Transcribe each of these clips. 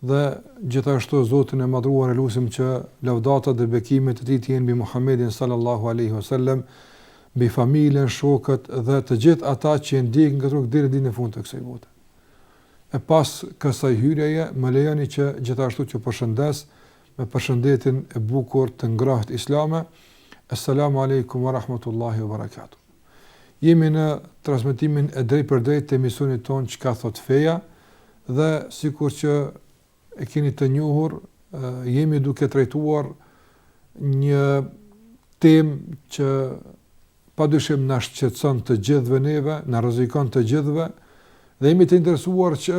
Dhe gjithashtu Zotin e Madhëruar e lusim që lavdata dhe bekimet e Tij të jenë mbi Muhammedin sallallahu alaihi wasallam, mbi familjen, shokët dhe të gjithë ata që e ndjekin këtë rrugë deri në ditën e fundit të kësaj bote. E pas kësaj hyrjeje, më lejoni që gjithashtu t'ju përshëndes me përshëndetjen e bukur të ngrohtë islame, Esselamu alejkum wa rahmatullahi wa barakatuh. Jemi në transmetimin e drejtpërdrejtë të emisionit tonë Çka thotë feja dhe sikur që e keni të njohur, jemi duke trajtuar një temë që padyshim na shqetëson të gjithëve neve, na rrezikon të gjithëve dhe jemi të interesuar që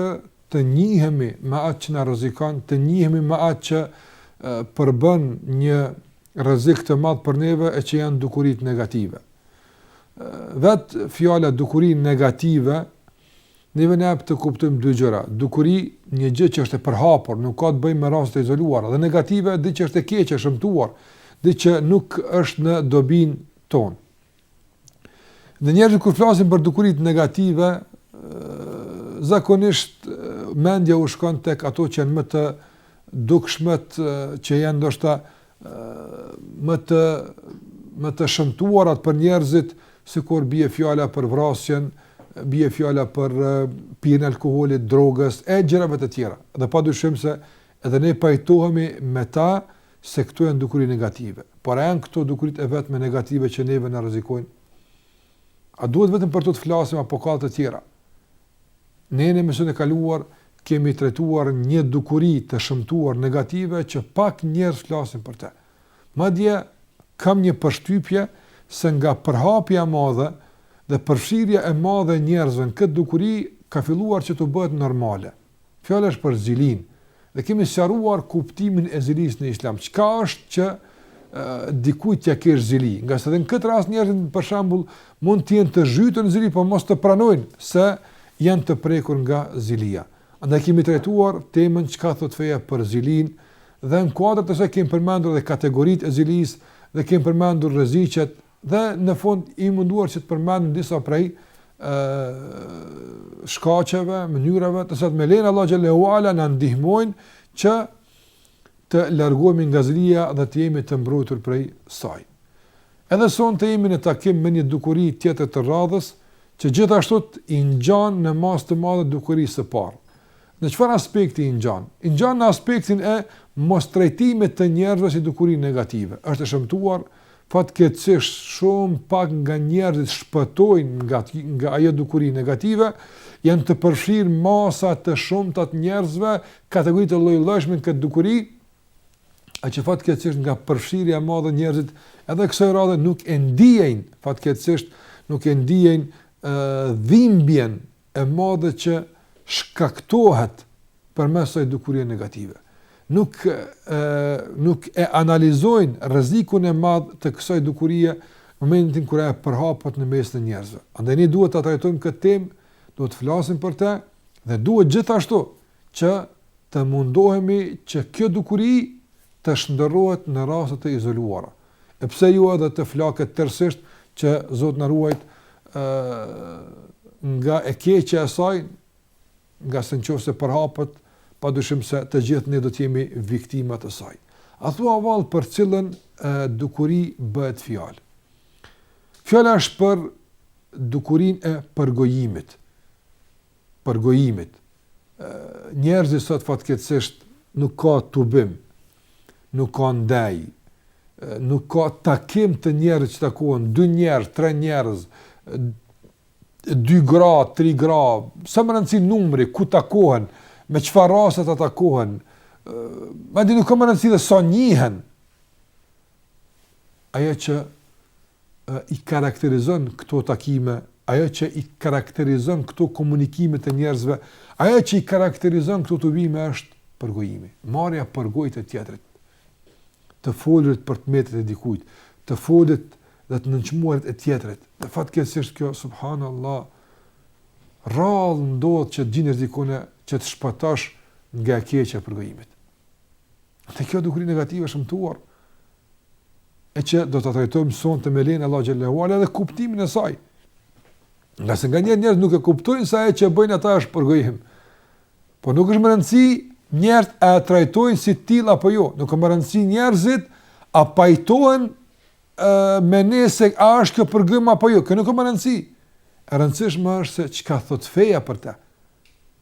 të njihemi me atë që na rrezikon, të njihemi me atë që përbën një rrezik të madh për neve e që janë dukuritë negative. Vetë fjala dukuri negative neve na jep të kuptojmë dy gjëra. Dukuri, një gjë që është e përhapur, nuk ka të bëjë me raste të izoluara, dhe negative, diçka që është e keqe, e shëmtuar, diçka që nuk është në dobinë tonë. Njerëzit kur flasin për dukuritë negative, zakonisht mendja u shkon tek ato që janë më të dukshmet që janë ndoshta më të më të shëmtuarat për njerëzit, sikur bie fjala për vrasjen, bie fjala për pirjen e alkoolit, drogës e gjërave të tjera. Dhe padyshim se edhe ne pajtohemi me ta se këto janë dukuri negative. Por a janë këto dukuritë e vetme negative që neve na rrezikojnë? A duhet vetëm për to të flasim apo ka të tjera? Ne në emisionin e kaluar kemi trajtuar një dukuri të shëmtuar negative që pak njerëz flasin për te. Madje, kam një përshtypje se nga përhapja e madhe dhe përfshirja e madhe e njerëzve në këtë dukuri ka filluar që të bëhet normale. Fjala është për zilinë. Dhe kemi sqaruar kuptimin e zilisë në Islam. Çka është që dikujt t'ia kesh zili? Ngase edhe në këtë rast njerëzit për shembull mund të jenë të zhytur në zili, por mos të pranojnë se janë të prekur nga zilia. Andaj kemi trajtuar temën çka thotë feja për zilinë dhe në kuadër të saj kemi përmendur edhe kategoritë e zilisë dhe kemi përmendur rreziqet Dhe në fund jemi munduar që të përmendim disa prej ë shkaqeve, mënyrave të cilat me lejen e Allahut xhel-le ve ala na ndihmojnë që të largohemi nga zilia dhe të jemi të mbrojtur prej saj. Edhe sonte jemi në takim me një dukuri tjetër të radhës, që gjithashtu i ngjan në masë të madhe dukurisë së parë. Në çfarë aspekti i ngjan? I ngjan në aspektin e mostrajtimit të njerëzve si dukuri negative. Është e shëmtuar, Fatkeqësisht, shumë pak nga njerëzit shpëtojnë nga nga ajo dukuri negative, janë të përfshirë masa të shumta të njerëzve, kategori të lloj-llojshme në këtë dukuri, e që fatkeqësisht nga përfshirja e madhe njerëzit edhe kësaj radhe nuk e ndiejnë, fatkeqësisht nuk e ndiejnë ë dhimbjen e madhe që shkaktohet përmes kësaj dukurie negative. Nuk e nuk e analizojnë rrezikun e madh të kësaj dukurie në momentin kur ajo përhapet në mes të njerëzve. Andaj ne duhet ta trajtojmë këtë temë, duhet të flasim për të dhe duhet gjithashtu që të mundohemi që kjo dukuri të shndërrohet në raste të izoluara. E pse jo edhe të flaket tërësisht që Zoti na ruajtë nga e keqja e saj, ngase nëse përhapet, padyshim se të gjithë ne do të jemi viktima të saj. A thua vallë për cilën e, dukuri bëhet fjalë? Fjala është për dukurinë e përgojimit. përgojimit. Njerëzit sot fatkeqësisht nuk ka tubim, nuk ka ndejë, nuk ka takim të njerëzve që takohen dy njerëz, tre njerëz, dy gra, tri gra, s'ka më rëndësi numri, ku takohen, me çfarë rasti të takohen, madje nuk ka më rëndësi dhe sa njihen, ajo që i karakterizon këto takime, ajo që i karakterizon këto komunikime të njerëzve, ajo që i karakterizon këto tubime është përgojimi. Marrja për goje e tjetrit, të folurit për të metat e dikujt, të folurit dhe të nënçmuarit e tjetrit. Dhe fatkeqësisht kjo, subhanallah, rrallë ndodh që të gjenë dikënd që të shpëtojë nga e keqja e përgojimit. Atë kjo dukuri negative e shëmtuar, e që do ta trajtojmë sonte me lejen e Allahut Xhel-le ve ala dhe kuptimin e saj. Ngase nganjëherë njerëzit nuk e kuptojnë se ajo që bëjnë ata është përgojim. Po nuk është me rëndësi njerëzit e trajtojnë si të tillë apo jo. Nuk është me rëndësi njerëzit a pajtohen me ne se a është kjo përgojim apo jo. Kjo nuk është me rëndësi. E rëndësishme është se çka thotë feja për te.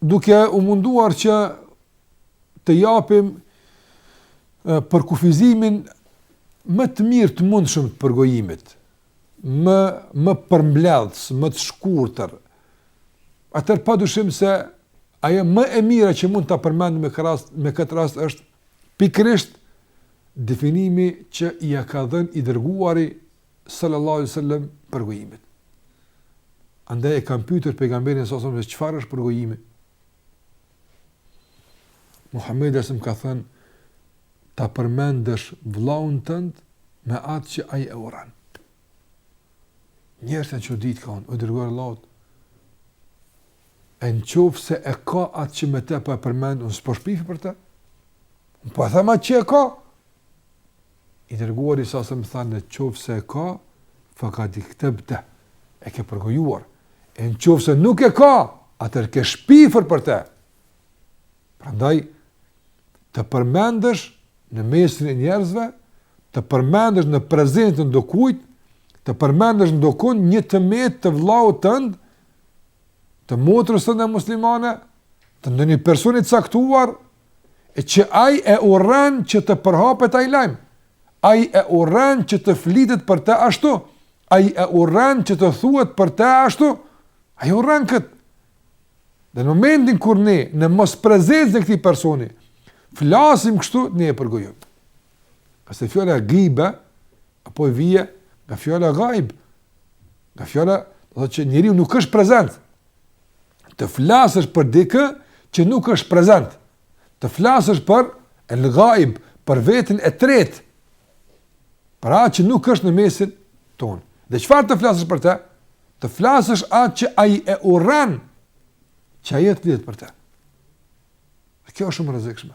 duke u munduar që të japim përkufizimin më të mirë të mundshëm të përgojimit, më, më përmbledhës, më të shkurtër, atëherë padyshim se ajo më e mira që mund ta përmendim me, rast, me këtë rast është pikërisht definimi që ia ka dhënë i dërguari sallallahu alaihi wasallam përgojimit. Andaj e kan pytur pejgamberin sallallahu alaihi wasallam se çfarë është përgojimi. Muhamedi asum ka thënë ta përmendësh vllaun tënd me atë që ai e urren. Njerëzit janë çudit kanë, o i dërguar i Allahut. Në qoftë se e ka atë që me te pa po e përmend, unë s'po shpifi për te. Unë po e them atë që e ka. I Dërguari sa selam tha në qoftë se e ka faqad iktabta e ke përgojuar e në qoftë se nuk e ka atër ke shpifur për te prandaj të përmendësh në mesin e njerëzve, të përmendësh në prezencë të ndokujt, të përmendësh ndokund një të metë të vllaut tënd, të motrës tënde muslimane, të ndonjë personi të caktuar, e që ai e urren që të përhapet ai lajm, ai e urren që të flitet për të ashtu, ai e urren që të thuhet për të ashtu, ai e urren kët. Dhe në momentin kur ne në mosprezencën e këtij personi flasim kështu, ne e përgojojmë. Kësi fjala gibe Apo vjen nga fjala ghaib, nga fjala do të thotë që njeriu nuk është prezent. Të flasësh për dikë që nuk është prezent. Të flasësh për el ghaib, për vetën e tretë. Për atë që nuk është në mesin tonë. Dhe çfarë të flasësh për të? Të flasësh atë që ai e urren që ai të lidhet për të. Dhe kjo është shumë e rrezikshme.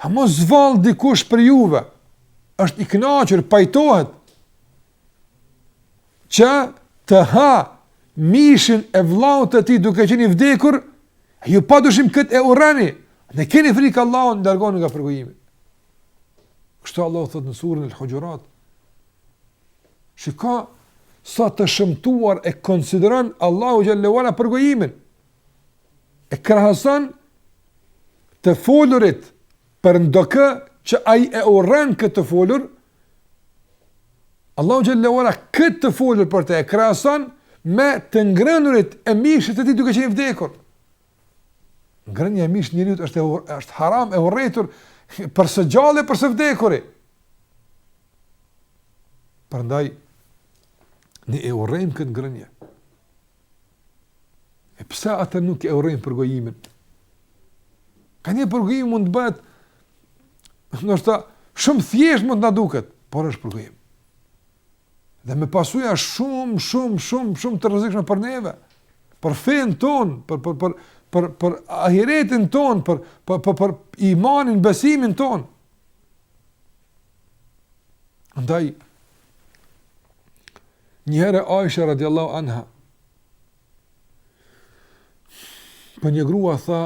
A mos vallë dikush prej juve, është i kënaqur, pajtohet, që të hajë mishin e vllaut të tij duke qenë i vdekur, ju pa dyshim këtë e urreni, e keni frikë Allahun, largohuni nga përgojimi. Kështu Allahu thotë në surën El Huxhurat, se kaq sa të shëmtuar e konsideran Allahu xhelle we ala përgojimin, e krahason të folurit për ndokë që ai e urren këtë të folur, Allahu xhelle we ala këtë të folur për të e krahason me të ngrënurit e mishit të tij duke qenë i vdekur. Ngrënia e mishit të njeriut është është haram e urryer për së gjalli e për së vdekuri. Prandaj ne e urrejmë këtë ngrënie. E pse atë nuk e urrejmë përgojimin? Ka një përgojim mund të bëhet ndoshta shumë thjesht mund të na duket, por është përgojim. Dhe me pasoja shumë, shumë, shumë, shumë të rrezikshme për neve, për fenë tonë, për, për, për, për, për ahiretin tonë, për, për, për, për imanin, besimin tonë. Ndaj, Njëherë Aisha radiallahu anha për një grua tha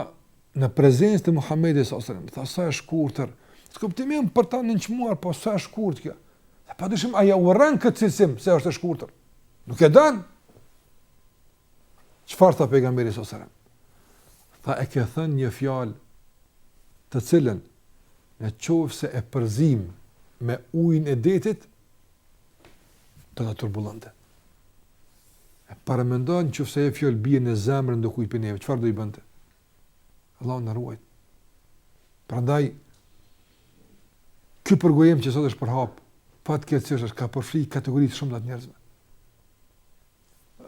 në prezencë të Muhammedit sallallahu alaihi wasallam, tha sa e shkurtër. S'ka kuptimin për ta nënçmuar, po sa e shkurt kjo. Dhe pa dyshim ajo e urren këtë cilësim se është e shkurtër. Nuk e don. Çfarë tha pejgamberi sa selam? Tha e ke thënë një fjalë të cilën në qoftë se e përzin me ujin e detit, do ta turbullonte. E paramendoni në qoftë se ajo fjalë bie në zemrën e dikujt prej neve, çfarë do i bënte? Allahu na ruajt. Prandaj, ky përgojim që sot është përhapë, fatkeqësisht ka përfshi kategori të shumta të njerëzve.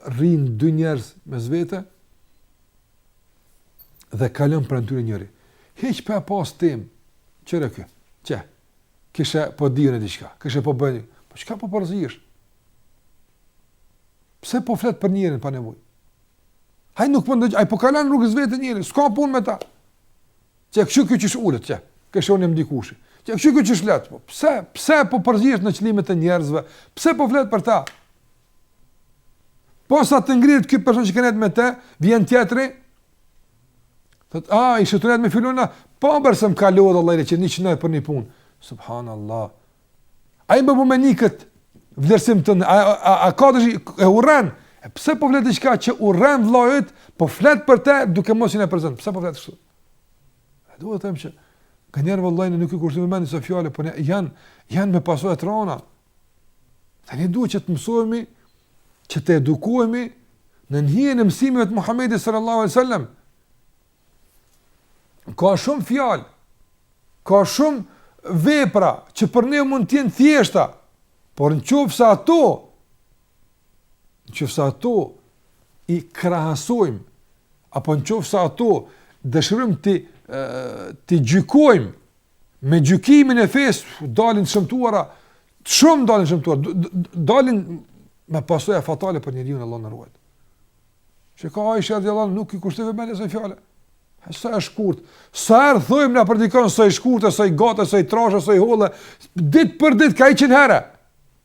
rrinë dy njerëz mes vete, dhe kalon pranë tyre njeri. Heq për e pas tem, qërë kë, që, kështu po dhjën e diçka, kështu po bëjnë, po çka po përzihesh? Pse po flet për njerin pa nevojë? Ai nuk po ndëgjon, ai po kalon rrugës vet njeri, s'ka punë me ta. Që, shiko qysh ulet, që, kështu një mdi kushë. Që, shiko qysh flet, po, pse, pse po përzihesh në qëllimet e njerëzve, pse po flet për ta? Posa të ngrihet ky person që ka nejt me te, vjen tjetri, thotë, a ishe tu nejt me filanin, po bre se më ka lodhë Allah i që njëqind herë për një punë. Subhanallah. Ai me ba me ni këtë vlerësim të në, a, a, a, a ka të shi, e urren, e pse po flet diçka që urren vllai yt, po flet për te duke mos qenë prezent, pse po flet kështu? E duhet të them që, ka njerëz vallahi nuk i kushtojnë vëmendje kësaj fjale, po ne, janë, janë me pasoja të rënda, Tani duhet që të mësohemi, që të edukohemi nën hijen e mësimeve të Muhammedit sallallahu alaihi sallam. Ka shumë fjalë, ka shumë vepra që për ne mund të jenë të thjeshta, por në qoftë se ato, në qoftë se ato i krahasojmë, apo në qoftë se ato dëshirojmë të, t'i gjykojmë me gjykimin e fesë, dalin të shëmtuara, shumë dalin të shëmtuara, dalin me pasoja fatale për njeriun Allahu na ruajt. Çka Aisha radiallahu anha nuk i kushtoi vëmendje asaj fjale. Sa e shkurt, sa herë thojmë ne për dikon, sa e shkurt, sa e gatë, sa e trashë, sa e hollë, ditë për ditë ka i qind herë.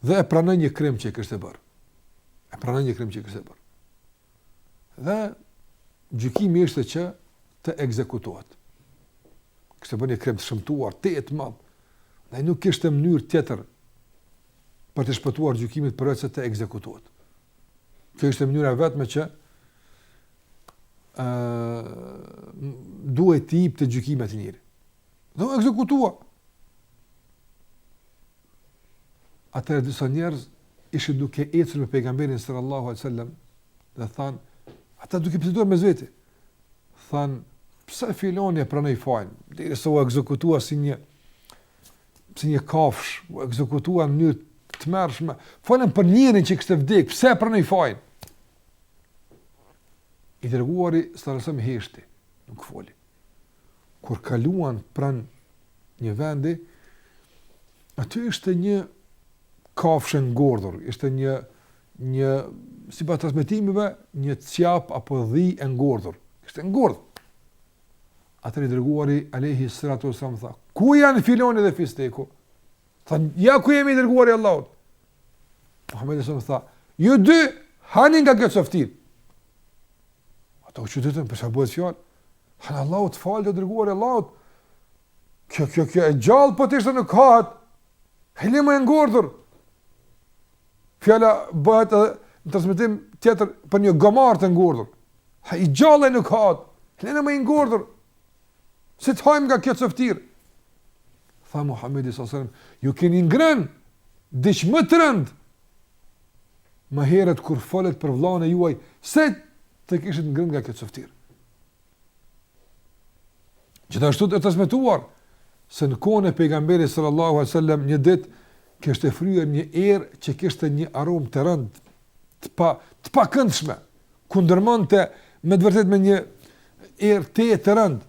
Dhe e pranoi një krim që kishte bërë. E pranoi një krim që kishte bërë. Dhe gjykimi ishte që të ekzekutohet. Kishte bërë një krim të shëmtuar, tejet madh. Dhe nuk kishte mënyrë tjetër për t'i shpëtuar gjykimit përveç se të ekzekutohet. Kjo ishte mënyra e vetme që ë duhej të jepte gjykimet njeri. Dhe u ekzekutua. Atëherë disa njerëz ishin duke ecur me pejgamberin sallallahu alaihi wasallam dhe than ata duke biseduar me veti thanë pse filoni e pranoi fajin derisa u ekzekutua si një si një kafshë u ekzekutua në mënyrë të tmerrshme folën për njeriun që kishte vdek pse e pranoi fajin i dërguari sallallahu alaihi wasallam heshti nuk foli kur kaluan pranë një vendi, aty ishte një kafshë e ngordhur, ishte një një sipas transmetimeve një cjap apo dhi e ngordhur. Ishte ngordh. Atëherë i dërguari alejhi salatu ue selam tha, ku janë filoni dhe fisteku? Tha, ja ku jemi i dërguari i Allahut. Muhammedi alejhi selam tha, ju dy, hani nga kjo coftinë. Ata u çuditën, për ça bëhet fjalë? Thanë Allahu të faltë i dërguari i Allahut. Kjo, kjo, kjo, e gjallë po të ishte nuk hahet. E le më e ngordhur. Fjala bëhet edhe në transmitim tjetër për një gomar të ngordhur. Ai gjallë e nuk hahet. E le më i ngordhur. Si të hajmë nga kjo coftirë? Tha Muhammedi s.a.s. Ju keni ngrënë diç më të rëndë, më herët kur folët për vllaun e juaj, se të kishit ngrënë nga kjo coftirë. Gjithashtu është transmetuar, se në kohën e pejgamberit sallallahu a.s. një ditë, kishte fryrë një erë që kishte një aromë të rëndë, të pa, të pakëndshme, kundërmonte me të vërtetë me një erë tejet të rëndë,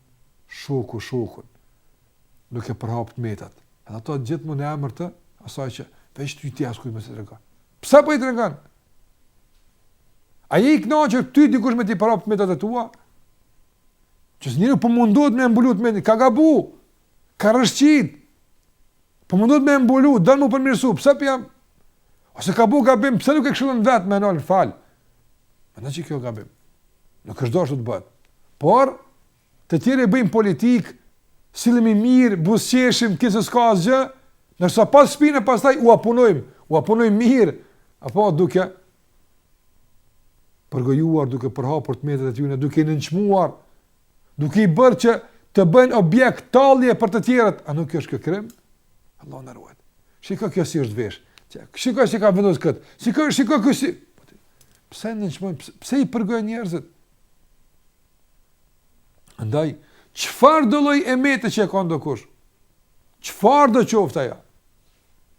shoku shokun, duke përhap të metat. Edhe ato gjithmonë në emër të asaj që veç ty, ti askujt mos i trego. Pse po i tregon? A je i kënaqur ty dikush me t'i përhap të metat e tua? Që si njeri po mundohet me e mbulu të metën, ka gabu, ka rrëshqit, po mundohet me e mbulu, don m'u përmirësu, pse po jam, Ose ka bo gabim, pse nuk e këshillon vetë, me ndal, fol? Më në që kjo gabim. Nuk osht dasht të bëhet. Por, të tjerë bëjmë politikë, sillemi mirë, buzëqeshim, kinse s'ka asgjë, ndërsa pas shpine, pastaj, ua punojmë, ua punojmë mirë, apo duke përgojuar, duke përhapur të metat e tyne, duke i nënçmuar, duke i bërë që të bëjnë objekt tallje për të tjerët, a nuk është kjo krim? Allahu na ruajt. Shiko kjo si është vesh. Shiko se ka vendosë këtë. Shiko, shiko kjo si... Pse nënçmojnë, pse, pse i përgojnë njerëzit? Andaj, çfarëdo lloj e mete që e ka ndokush? Çfarëdo qoftë ajo?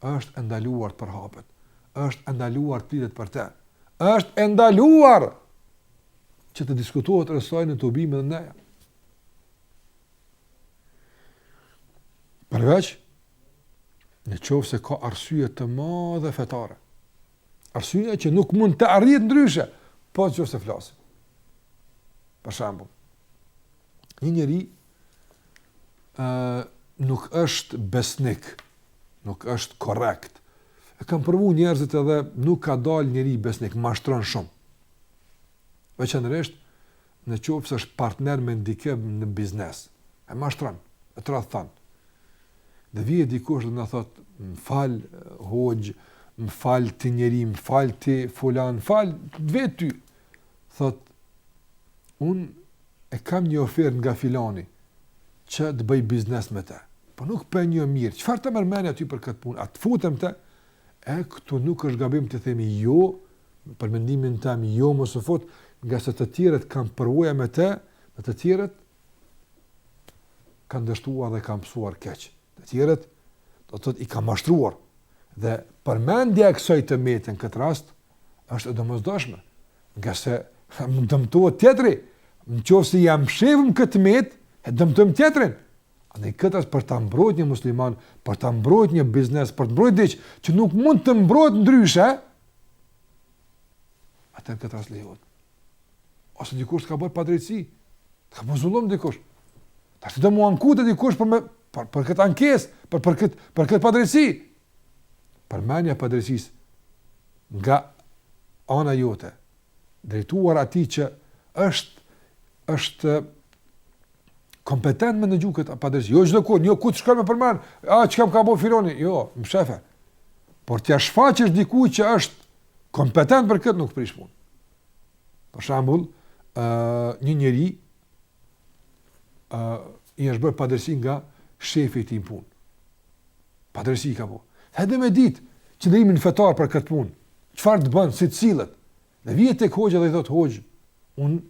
është e ndaluar të përhapet, është e ndaluar të flitet për të, është e ndaluar që të diskutohet rreth saj në tubime dhe ndeja. Përveç në qoftë se ka arsye të madhe fetare. Arsye që nuk mund të arrihet ndryshe, po qoftë se flasim. Për shembull. një njeri ë nuk është besnik, nuk është korrekt. E kam provu me njerëzit edhe nuk ka dalë njeri besnik, mashtron shumë. Veçanërisht në qoftë se është partner me ndikënd në biznes. E mashtron, e tradhton. Dhe vjen dikush dhe na thotë, më fal, hoxhë, më fal ti njeri, më fal ti filan, më fal, të vet ty. thot un e kam një ofertë nga filani që të bëj biznes me të. Po nuk po e njoh mirë. Çfarë ta merr mendja ty për këtë punë? A të futem me të? E këtu nuk është gabim të themi jo për mendimin tem, jo mos u fut, ngase të tjerët kanë përvojë me të, me të tjerët kanë dështuar dhe kanë pësuar keq. Të tjerët do të thotë i ka mashtruar. Dhe përmendja e kësaj të mete në këtë rast është e domosdoshme, ngase dëmtohet tjetri, në qoftë se ia mshefim këtë të metë, e dëmtojmë tjetrin. Andaj në këtë rast për ta mbrojt një musliman, për ta mbrojt një biznes, për të mbrojt diç, që nuk mund të mbrohet ndryshe, atëherë në këtë rast lejohet. Ose dikush të ka bërë padrejtësi, të ka bo zullum dikush. Tash ti mu anku te dikush për, me, për, për këtë ankesë, për, për këtë, për këtë padrejtësi. përmendja e padrejtësisë nga ana jote drejtuar atij që është është kompetent me ndëgju këtë padrejtësi. Jo çdo kur, jo ku të shkon me përmend, a çka m'ka bo filoni? Jo, mshefe. Por t'ia shfaqësh dikujt që është kompetent për këtë nuk prish punë. Për shembull, ë uh, një njeri ë i është bërë padrejtësi nga shefi i tij në punë. Padrejtësi i ka bo. Dhe do me ditë qëndrimin fetar për këtë punë, çfarë të bën, si të sillet, dhe vjen tek hoxha dhe i thotë hoxhë, unë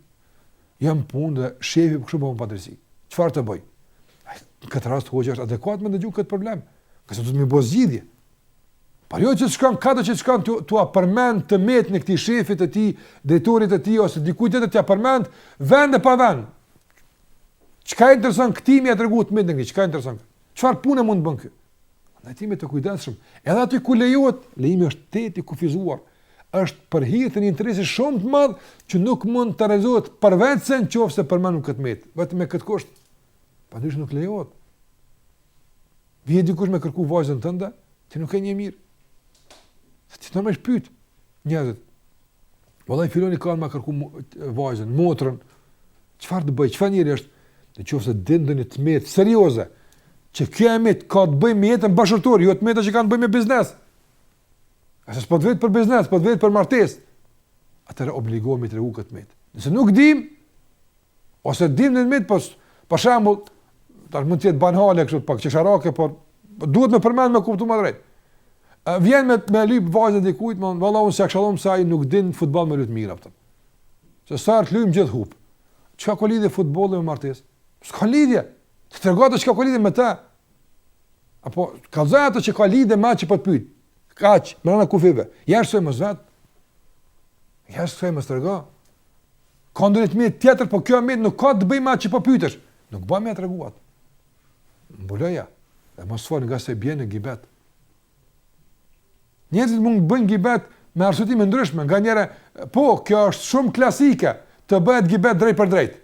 jam n'punë dhe shefi për po kështu po m'bon padrejtësi. Çfarë të bëj? Në këtë rast hoxha është adekuat me ndëgju këtë problem, kështu të të m'i bo zgjidhje, Po jo që të shkon, ka të që të shkon, t'ia përmend të metën e këtij shefit të tij, drejtorit të tij, ose dikujt të të t'ia përmend, vend e pa vend. Çka i intereson këtij me ia tregu të metën e këtij, çka i intereson? Çfarë pune mund të bën këtij? Të jemi të kujdesshëm, edhe aty ku lejohet, lejimi është tejet i kufizuar, është për hir të një interesi shumë të madh që nuk mund të realizohet përveç në qoftë se përmendim këtë të metë, vetëm me këtë kusht. Përndryshe nuk lejohet. Vje dikush me kërku vajzën tënde, ti nuk e njeh mirë. Se ti të me pyt njerëzit. Vëlla, filani ka në me kërku vajzën, motrën, çfarë të bëj, çfarë njeri është, në qoftë se dim ndonjë të metë, serioze, që kjo e metë ka të bëjë me jetën bashkëshortore, jo të metë që ka të bëjë me biznes. Se s'po të vet për biznes, po të vet për martesë. Atëherë obligohemi me tregu këtë të metë. Nëse nuk dim, Ose dim një të metë, po për shembull, tash mund të jetë banale kështu pak qesharake, por duhet të përmend me kuptu më drejt. Vjen me me lyp vajzën dikujt, më valla unë s'ta këshilloj se ai nuk din futboll me lujt mirë atë. Se sa të luajmë gjithë hup. Çka ka lidhje futbolli me martesë? S'ka lidhje. Të tregon atë çka ka lidhje me të. Apo kallzon atë që ka lidhje me atë që po të pyet. Kaq, mrena kufijve. Ja shoj më zot. Jashtë mos trego. Ka ndonjë të metë tjetër, po kjo e metë nuk ka të bëjë me atë që po pyetesh. Nuk bën me tregu atë. Mbuloja. Dhe mos fol ngase bjen në gibet. Njerëzit mund të bëjnë gibet me arsyetime të ndryshme, nganjëherë, po, kjo është shumë klasike, të bëhet gibet drejtpërdrejt.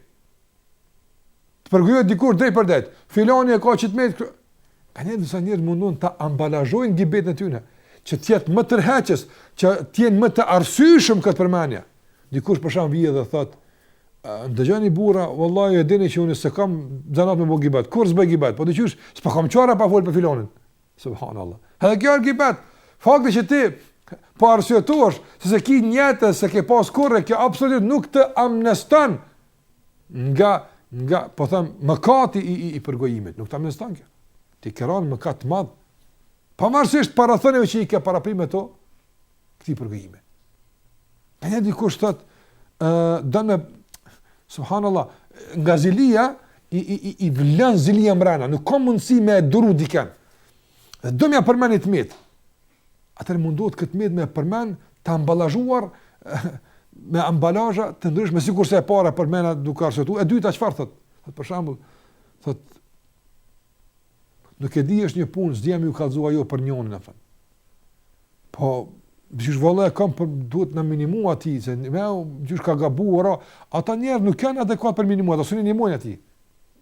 Të përgojohet dikush drejtpërdrejt. Filani e ka qit të metë. Ka një disa njerëz mundohen ta ambalazhojnë gibetin e tyne, që të jetë më tërheqës, që të jenë më të arsyeshëm në këtë përmendje. Dikush për shembull vjen dhe thotë, ndëgjoni burra, vallahi e dini që unë s'e kam zanat me bo gibet. Kurrë s'bëj gibet, po dëgjo, s'po kam çare pa fol për filanin. Subhanallahu. Edhe kjo është gibet. Fakti që ti po arsyetosh se s'e ki nijet, s'e ke pas kurrë, kjo absolut nuk të amneston nga nga po them mëkati i i, i përgojimit, nuk të amneston kjo. Ti ke rënë në mëkat të madh. Pavarësisht parathënieve që i ke parapri me to, këtij përgojimi. E një dikush thotë uh, do me subhanallah, nga zilia i i i, i vlon zilia mrena, nuk ka mundësi me duru dikën. Dhe do me ia përmend të metë. Atëherë mundohet këtë të metë me përmend të ambalazhuar me ambalazha të ndryshme sikurse e para përmenda duke arsyetuar, e dyta çfarë thotë? Thotë për shembull, thotë Nuk e di është një punë, s'di a me ju kallëzu a jo për njënin, e thënë. Po, qysh vëlla e kam, por duhet me i nimu atij, se me gjysh ka gabu, ore, ata njerëz nuk janë adekuat për me i nimu, ata s'un i nimojnë atij.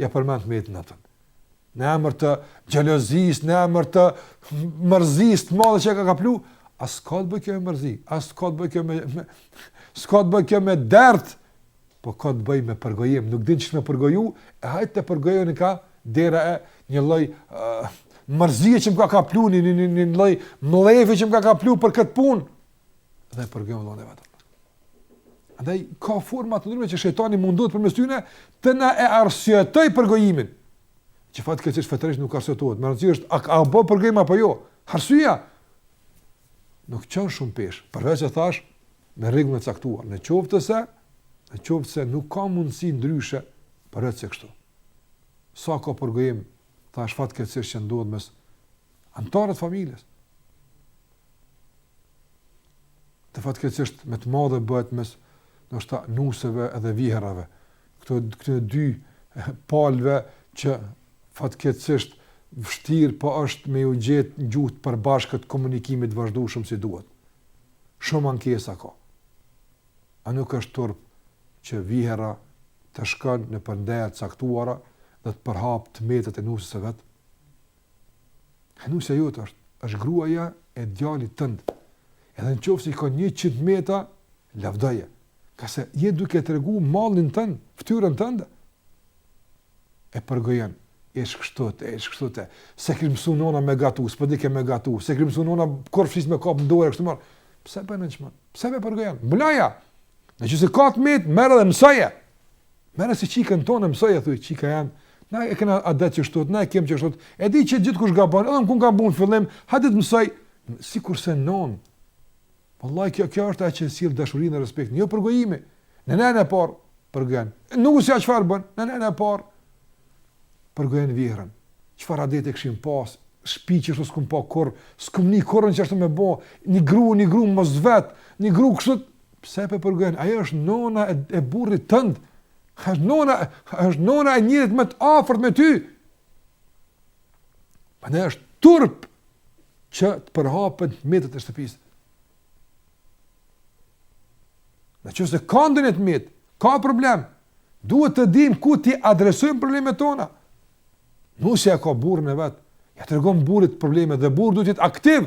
Ja përmend të metën atë. Në emër të gjelozisë, në emër të mërzisë të madhe që ka kaplu, as ka të bëjë kjo me mërzi, as ka të bëjë kjo me, me s'ka të bëjë kjo me dert, po ka të bëjë me përgojim, nuk din çka me përgoju, e hajt të përgojoni ka dera e një lloj uh, mërzie që më ka kaplu, një një një lloj mllefi që më ka kaplu për këtë punë. dhe për vëllain e vet. Andaj ka forma të ndryshme që shejtani mundohet përmes tyre të na e arsyetojë përgojimin. Që fatkeqësisht faktikisht nuk arsyetohet. Me rëndësi është a ka bë përgojim apo jo. Arsyeja nuk çon shumë peshë. Përveç e thashë me rregulla të caktuar. Në qoftë se në qoftë se nuk ka mundësi ndryshe për atë kështu. Sa ka përgojim thashë fatkeqësisht që ndodh mes Anëtarëve të familjes. Dhe fatkeqësisht me të madhe bëhet mes ndoshta nuseve edhe vjehrrave. Këto, këto dy palëve që fatkeqësisht vështirë po është me ju gjetë një gjuhë të përbashkët të komunikimit të vazhdueshëm si duhet. Shumë ankesa ka. A nuk është turp që vjehrra të shkon nëpër ndeja të caktuara dhe të përhap të metat e nuses së vet? E nusja jote është, është gruaja e djalit tënd. Edhe në qoftë se i ka njëqind të meta, lavdoje. Se je duke tregu malin tënd, fytyrën tënd. E përgojon, është kështu, është kështu, e s'e ka mësu nona me gatu, s'po di me gatu, s'e ka mësu nona kurrë fshesë me kapë në dorë, e kështu me radhë. Pse për në që marë? Pse po e përgojon? Mbloja! Në qoftë se ka të metë, merre dhe mësoje. Merre si çikën tënde, mësoje thuj çika jem. Na e kena adet kështu, na e kemi kështu. E di që gjithkush gabon, edhe unë kam gabu në fillim, hajde të mësoj sikurse nonë. Wallahi kjo kjo është ajo që sjell dashurinë dhe respektin, jo përgojimi. Në ndenjë të parë përgojon. Nusja çfarë bën, në ndenjë të parë përgojon vjehrrën. Çfarë adete kishin pas, shtëpi që s'kom pa kurr, s'kom ni kurrë qashtu me bo, një gru, një gru mos vet, një gru kështu Pse po e përgojon? Ajo është nona e, e burrit tënd. Është nona, është nona e njeriut më të afërt me ty. Prandaj është turp që të përhapen të metat e shtëpisë. Në qoftë se ka ndonjë të metë, ka problem, duhet të dimë ku t'i adresojmë problemet tona. Nusja ka burrin e vet, ja tregon burrit problemet dhe burri duhet të jetë aktiv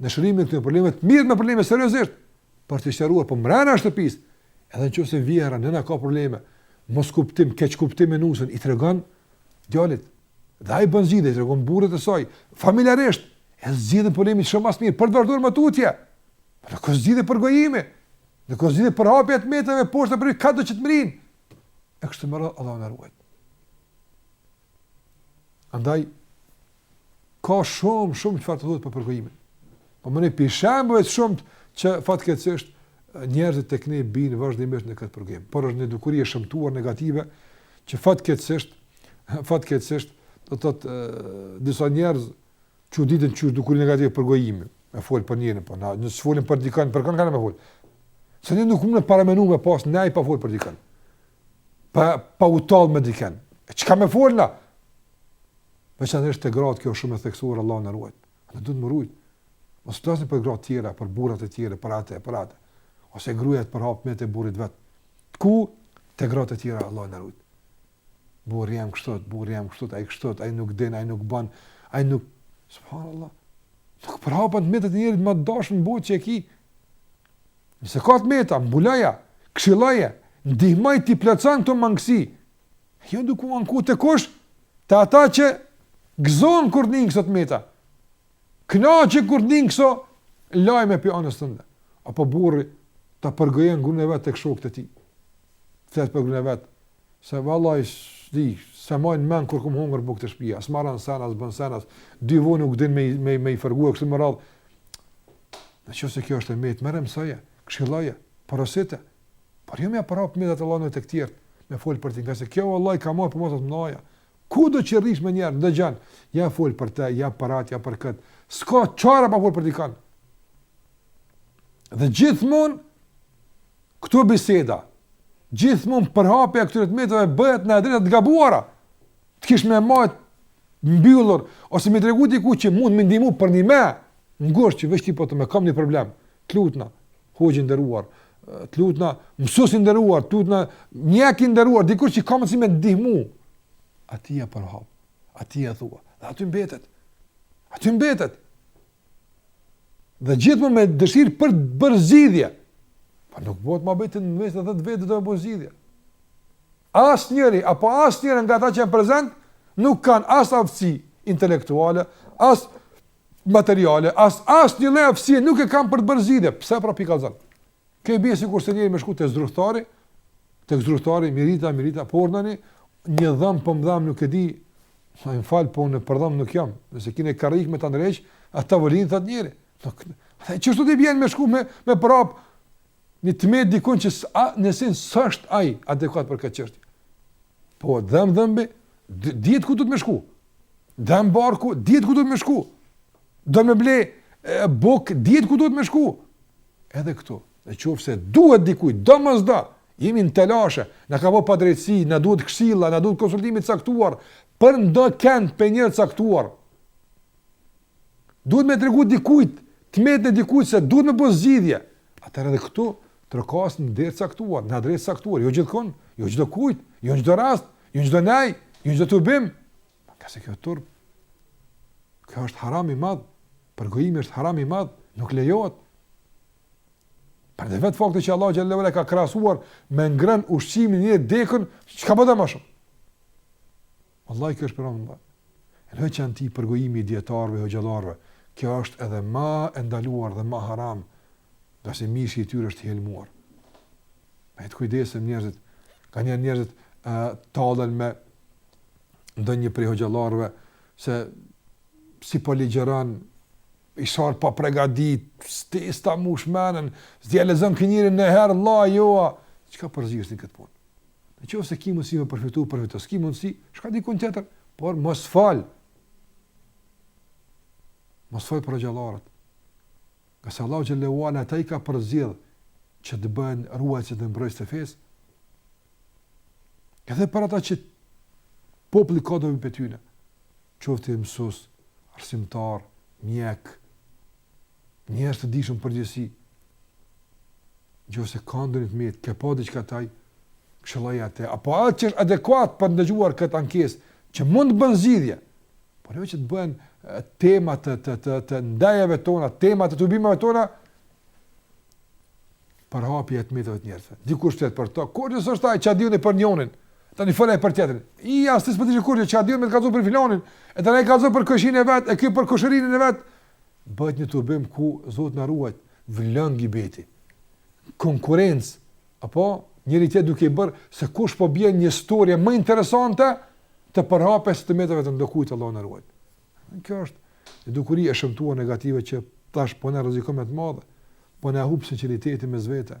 në shërimin e këtyre problemeve, të merret me probleme seriozisht për të sqaruar po mbrena shtëpisë. Edhe nëse vjehrra nëna ka probleme, moskuptim, keqkuptim me nusen i tregon djalit. Dhe ai bën zgjidhje, i tregon burrit të saj, familjarisht e zgjidhin problemin shumë më mirë për të vazhduar më tutje. Nuk është zgjidhje përgojimi, nuk është zgjidhje përhapja e të metave poshtë përpjetë kah do që të mbrrin. E kështu me radhë Allahu na ruajt. Andaj, ka shumë, shumë çfarë të thuhet për përgojimin. Po më në fund shembuj janë të shumtë që fatkeqësisht njerëzit tek ne bijnë vazhdimisht në këtë përgojim. Por është një dukuri e shëmtuar negative që fatkeqësisht, fatkeqësisht do të thotë disa njerëz çuditen që është dukuri negative përgojimi. Me folë për njerin, po na, nëse s'folim për dikën, për kan kena me folë. Se ne nuk mund e paramendojmë me pas ndej pa folë për dikën. pa, pa u tallë me dikën. E çka me folë na? Veçanërisht të gratë kjo shumë e theksuar Allah na ruajt. Ne duhet me u rujt. Mos flasin për gratë tjera, për burrat e tjera, për atë e për atë. Ose gruja t'i përhapë të metat burrit vet. Ku te gratë e tjera Allah na ruajt. Burri jem kështu, burri jem kështu, ai kështu, ai nuk din, ai nuk ban, ai nuk... Subhanallah. Nuk përhapen të metat njerit më dashun në botë që e ki. Nëse ka të meta, mbuloja, këshilloje, ndihmoj t'i plotëson këto mangësi. Jo duke u anku te kush, te ata që gëzohen kur të ndijnë këso të meta. Kënaqen kur të ndijnë këso lajme prej anës tënde. Apo burri, ta përgojon gruen e vet tek shokët e tij. Flet për gruen e vet. Se vallahi s'di, s'e maj men kur kam hongër bukë te shpia. S'e maron sen as bën sen as. Dy vo nuk din me, me, me i fërgu e kështu me radhë. Në qoftë se kjo është e metë, merre mësoje, këshilloje, porosite. Por jo me përhap me atë llojin e te tjerët, me fol për të, gazetë kjo vallahi ka marrë përmasa të mëdha. Ku do që rrish me njerëz, ndëgjon, ja flet për të, ja për atë, ja për kët. S'ka çfarë pa fol për dikën. Dhe gjithmonë këto biseda, gjithmonë përhapja e këtyre të metave bëhet në adresa të gabuara. Të kish me majt mbyllur ose me tregu dikujt që mund me ndihmu po unë jam ngusht që vështirë po thotë më kam një problem. Të lutna, hoxhë i nderuar, të lutna, mësues i nderuar, të lutna, mjek i nderuar, dikujt që ka mundësi me ndihmu. Atij ia përhap. Atij ia thua. Dhe aty mbetet. Aty mbetet. Dhe gjithmonë me dëshirë për bërë zgjidhje. Po nuk bëhet me ba në mes të 10 vetëve do të bëj zgjidhje. Asnjëri apo asnjëra nga ata që janë prezent nuk kanë as aftësi intelektuale, as materiale, as asnjë lloj aftësie nuk e kanë për të bërë zgjidhje. Pse pra p'i kallzon? Kjo bie sikur se njeri me shku te zdrukthtari, tek zdrukthtari mirëdita, mirëdita, po tani, një dhëmb po m'dhemb nuk e di. Tha më fal po unë për dhëmbë nuk jam. Nëse keni karrige me ta ndreq, a tavolinë thot njeri. Nuk. Ai qysh thotë i bjen me shku me me përhap Një të metë dikun që a nëse s'është ai adekuat për këtë çështje. Po dhem dhëmbi, dihet ku duhet me shku. Dhem barku, dihet ku duhet me shku. Do me ble bukë, dihet ku duhet me shku. Edhe këtu, në qoftë se duhet dikujt, domosdo, jemi në telashe, na ka bo padrejtësi, na duhet këshilla, na duhet konsultim i caktuar për ndokënd, për njeri caktuar. Duhet me tregu dikujt, të metën e dikujt se duhet me bo zgjidhje. Atër edhe këtu, trokas në derë të caktuar, në adresë të caktuar, jo gjithkund, jo çdokujt, jo çdo rast, jo çdo nejë, jo çdo tubim. Ngase kjo turp. Kjo është haram i madhë, përgojimi është haram i madhë, nuk lejohet. Por edhe vetë fakti që Allah xhel-le ve ala e ka krahasuar me ngrënë ushqimin një të dekun, çka po do ma shumë? Wallahi kjo është e rëndë. Në veçanti përgojimi i dijetarëve, hoxhallarëve, kjo është edhe ma e ndaluar dhe ma haram, ngase mishi i tyre është i helmuar. Le të kujdesen njerëzit, kanjëherë njerëzit e, tallen me ndonjë prej hoxhallarëve, se si po ligjëron, i sarë pa pregadit, s'ti, s'ta mush menen, s'di e lexon kënjëri në herë, la, joa, çka përzirë këtë punë? Në qoftë se ki mundësi me përfitu, përfitu, s'ki mundësi, shko dikun tjetër, por mos fol, mos fol për hoxhallarët, ngase Allah xhel-le ve ala ata i ka përzgjedh që të bëhen ruajtës dhe mbrojtës të fesë, edhe për ata që populli ka dobi prej tyne, qoftë ai mësus, arsimtar, mjek, Njerëz të dijshëm në përgjithësi, nëse kanë ndonjë të metë, ke pa diçka te ai, këshilloje atë. Apo atë që është adekuat për ta ndëgjuar këtë ankesë, që mund të bën zgjidhje. Por jo që të bëhen tema të të të të ndejave tona, tema të tubimeve tona për hapje të metave të njerëzve. Dikush flet për to, kur është ai çka di unë për njonin, tani fol ai për tjetrin. I as ti s'po di kur çka di unë me të kallzu për filonin, e tani kallzu për kojshinë e vet, e ky për kushërinën e vet. bëhet një tubim ku Zoti na ruajt, vlon gibeti. Konkurrencë, apo njëri-tjetrit duke i bërë se kush po bjen një storie më interesante të përhapjes së të metave të ndokujt Allahu na ruajt. Kjo është dukuri e shëmtuar negative që tash po na rrezikon me të madhe, po na humb sinqeritetin mes vete.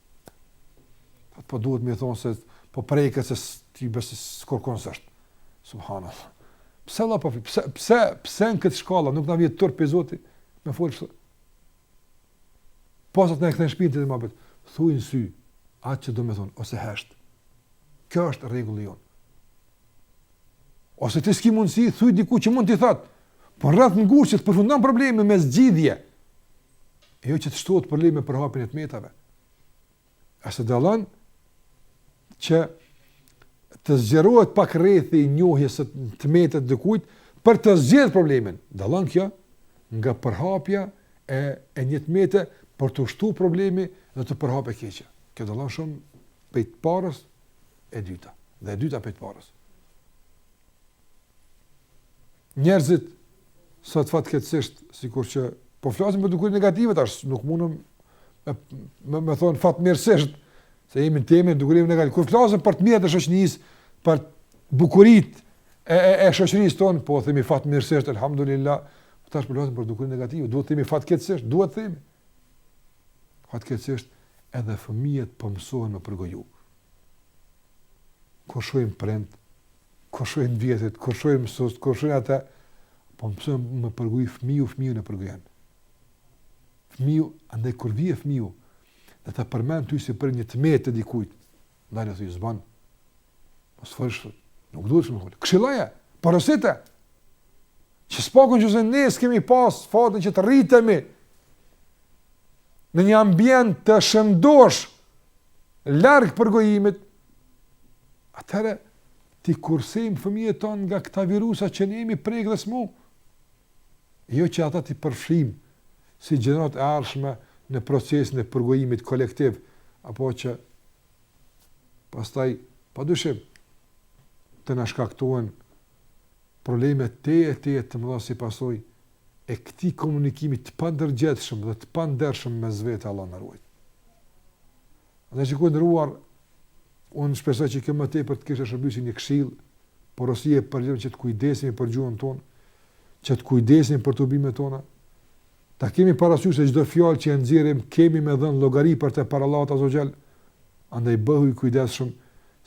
Po, po duhet me thonë se po prej këtë se ti besë kurkun s'është. Subhanallah. Pse Allah po pse, pse, pse në këtë shkallë nuk na vjen turp prej Zotit me folë që posa t'na e kthen shpinën të të muhabet, thuj në sy, atë që do me thonë, ose hesht. Kjo është rregulli jonë. Ose ti s'ki mundësi, thuj dikuj që mund t'i thot. Por rreth i ngushtë që të përfundon problemi me zgjidhje. E jo që të shtohet problemi me përhapjen e të metave. Se dallon që të zgjerohet pak rrethi i njohjes së të metë të dikujt për të zgjidhur problemin. Dallon kjo nga përhapja e e një të metë për t'u shtuar problemi dhe të përhapet e keqja. Kjo dallon shumë prej të parës e dyta dhe e dyta prej të parës. Njerëzit, sot fatkeqësisht, sikur që po flasim për dukurit negative, tash nuk mundem me, me, me thanë fatmirësisht, se jemi në temën dukurit negative. Kur flasim për të mirat e shoqërisë, për bukurit e, e, e shoqërisë tonë, po themi fatmirësisht, alhamdulillah, tash po flasim për dukurit negative, duhet themi fatkeqësisht, duhet themi. Fatkeqësisht edhe fëmijët po mësohen me përgoju. Kur shohin prindët, kur shohin të vjetrit, kur shohin mësues, kur shohin ata, po mësohen me përgoju fëmiu, fëmiu e përgojon. Fëmiu, andaj kur vje fëmiu, dhe ta përmend ty sipër një të metë të dikujt, Ndale, thuj s'ban. Mos fol kështu. Nuk duhet të fol. Këshilloje, porosite. Që së paku në qoftë se ne s'kemi pas fatin që të rritemi në një ambient të shëndosh larg përgojimit, atëherë t'i kursejmë fëmijët tonë nga këta virusa që ne jemi prekë dhe smu. Jo që ata t'i përfshijmë si gjeneratë e ardhshme në procesin e përgojimit kolektiv, apo që pastaj, pa dyshim, të na shkaktohen probleme te e te të mëdha si pasojë e këtij komunikimi të pandërgjegjshëm dhe të pandershëm mes vete, Allahu na ruajt. Dhe shikues të nderuar, unë shpresoj që kjo më tepër të kishte shërby si një kshillë, porosi e përgjithshme që të kujdesemi për gjuhën tonë, që të kujdesemi për tubimet tona, ta kemi parasysh se çdo fjalë që e nxjerrim, kemi me dhënë llogari për të para Allahut azza wa jall, andaj bëhu i kujdeshëm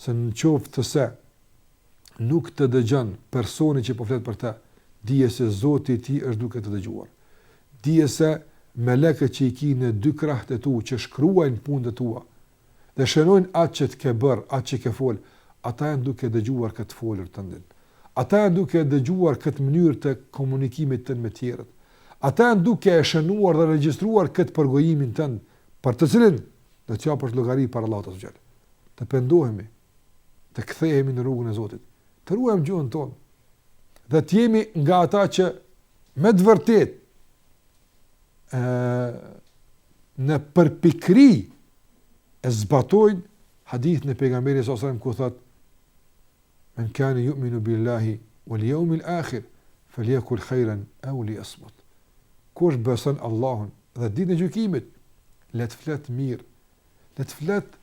se në qoftë se nuk të dëgjon personi që po flet për te, dije se Zoti i tij është duke të dëgjuar. Dije se melekët që i ki në dy krahët e tu, që shkruajnë punët e tua, dhe shënojnë atë që ti ke bërë, atë që ke folë, ata janë duke dëgjuar këtë të folur tëndin. Ata janë duke dëgjuar këtë mënyrë të komunikimit tënd me tjerët. Ata janë duke e shënuar dhe regjistruar këtë përgojimin tënd, për të cilin do të japësh llogari para Allahut azza wa jall. Të pendohemi, të kthehemi në rrugën e Zotit, të ruajmë gjuhën tonë dhe të jemi nga ata që Me të vërtetë, ë, në përpikri e zbatojnë hadithin e pejgamberit s.a.s. ku thot men kane juminu billahi uel jaumil akhir feljekul khejren eu lijesmut kush beson Allahun dhe ditën e gjykimit le t'flet mirë le të flet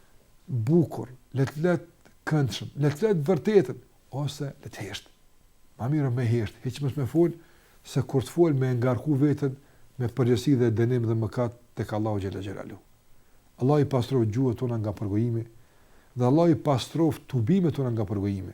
bukur, le të flet këndshëm, le të flet të vërtetën ose le të hesht. Ma mirë me hesht, hiç mos me fol sikur të fol me e ngarku veten me përgjegjësi dhe dënim dhe mëkat tek Allahu xhel-le xhelaluhu. Allahu i pastroftë gjuhët tona nga përgojimi dhe Allahu i pastroftë tubimet tona nga përgojimi.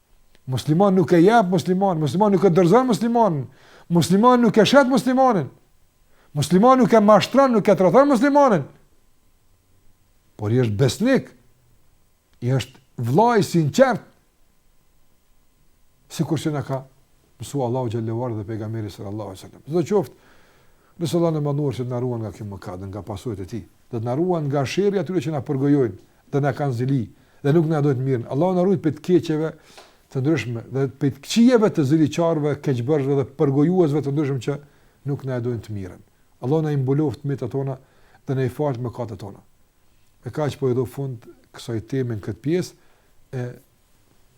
Musliman nuk e jep muslimanin, musliman nuk e dorëzon muslimanin, musliman nuk e shet muslimanin. Musliman nuk e mashtron, nuk e tradhton muslimanin. Por i është besnik. I është vëlla i sinqertë. Sikur që na ka mësua Allahu xhel-le ue ala dhe pejgamberi sallallahu alaihi wasallam. Sido qoftë, lusim Allahun e madhëruar që të na ruan nga ky mëkat, nga pasojat e tij, dhe të na ruan nga sherri i atyre që na përgojojnë, dhe na kanë zili dhe nuk na e dojnë të mirën. Allahu na rujt prej të keqeve të ndryshme dhe prej të këqijave të ziliqarëve, keqbërësve dhe përgojuesve të ndryshëm që nuk na e dojnë të mirën. Allahu na i mbuloftë të metat tona dhe na i faltë mëkatet tona. Me kaq po i dhojm fund kësaj teme në këtë pjesë e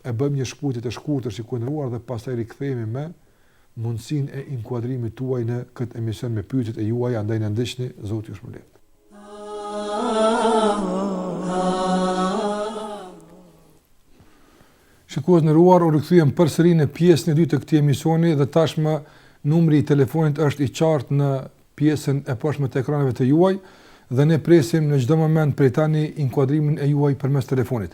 e bëjmë një shkputje të shkurtër shikues t'nderuar dhe pastaj rikthehemi me mundësinë e inkuadrimit tuaj në këtë emision me pyetjet e juaja, andaj na ndiqni, Zoti ju shpërbleftë. Shikues t'nderuar, u rikthyem përsëri në pjesën e dytë të këtij emisioni dhe tashmë numri i telefonit është i qartë në pjesën e poshtme të ekraneve tuaj dhe ne presim në çdo moment prej tani inkuadrimin e juaj përmes telefonit.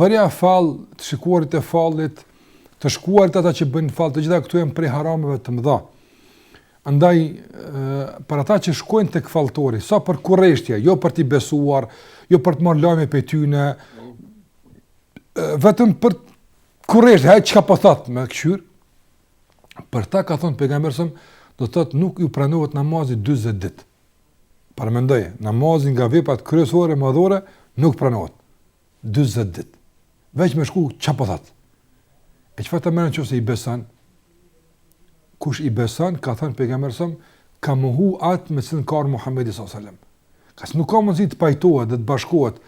bërja fall, të shikuarit e fallit, të shkuarit te ata që bëjnë fall, të gjitha këto janë prej harameve të mëdha. Andaj për ata që shkojnë tek falltori, sa për kurreshtje, jo për t'i besuar, jo për të marrë lajme prej tyne, vetëm për kurreshtje, haj çka po thot me këqyr. Për ta ka thënë pejgamberi s.a.s. do të thotë nuk ju pranohet namazi 40 ditë. Paramendoje, namazi nga veprat kryesore madhore nuk pranohet. 40 ditë. Veç me shku çfarë po thot. E çfarë të themi nëse i beson? Kush i beson, ka thënë pejgamberi s.a.s. ka mohu atë me cilën ka ardh Muhamedi sallallahu alajhi wasallam. Se nuk ka mundësi të pajtohet dhe të bashkohet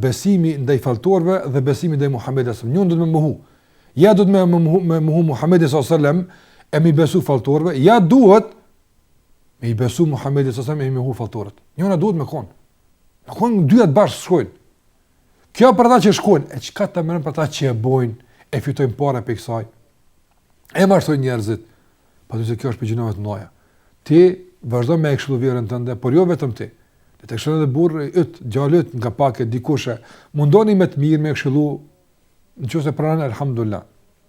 besimi ndaj falltorëve dhe besimi ndaj Muhamedit sallallahu alajhi wasallam. Njënin duhet me mohu. Ja duhet me, me mohu Muhamedin sallallahu alajhi wasallam e me i besu falltorëve. Ja duhet Me i besu Muhammedin s.a.s. e me mohu falltorët. Njona duhet me konë. Me konë dyjat bashkë s'shkojnë. Kjo për ta që shkojnë. E çka të themi për ta që e bojnë, e fitojnë pare prej kësaj. E marrosin njerëzit. Pa të se kjo është për gjinove të mdoja. Ti vazhdo me e këshillu vjehrrën tënde, por jo vetëm ti. Le ta këshillon edhe burri yt, djali, nga pake, dikushe. Mundohuni me të mirë, me e këshillu, nëqoftëse pranon, alhamdulillah.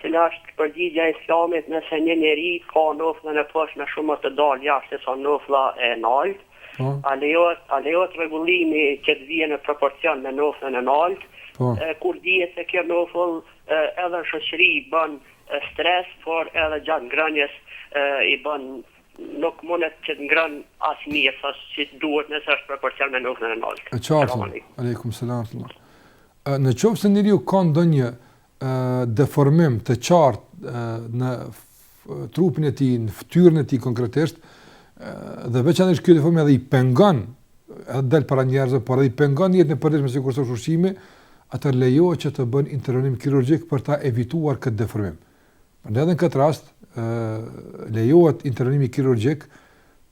Cila është përgjigja e Islamit nëse një njeri ka noflën e poshtme shumë më të dalë jashtë se sa nofla e naltë? A lejohet a lejohet rregullimi që të vijë në proporcion me noflën e naltë? Kur dihet se kjo nofël edhe në shoqëri bën stres, por edhe gjatë ngrënies i bën nuk mundet që të ngron as mirë sa si duhet nëse është proporcion me noflën e naltë. Selam alejkum. Në qoftë se njeriu ka ndonjë deformim të qartë në trupin e tij, në fytyrën e tij konkretisht, dhe veçanërisht ky deformim edhe i pengon edhe del para njerëzve, por edhe i pengon jetën e përditshme sikur është ushqimi, atëherë lejohet që të bën intervenim kirurgjik për ta evituar këtë deformim. Në edhe në këtë rast, lejohet intervenimi kirurgjik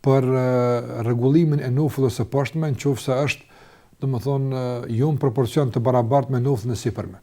për rregullimin e nofulës së poshtme, nëse është, domethënë, jo në proporcion të barabartë me noflën e sipërme.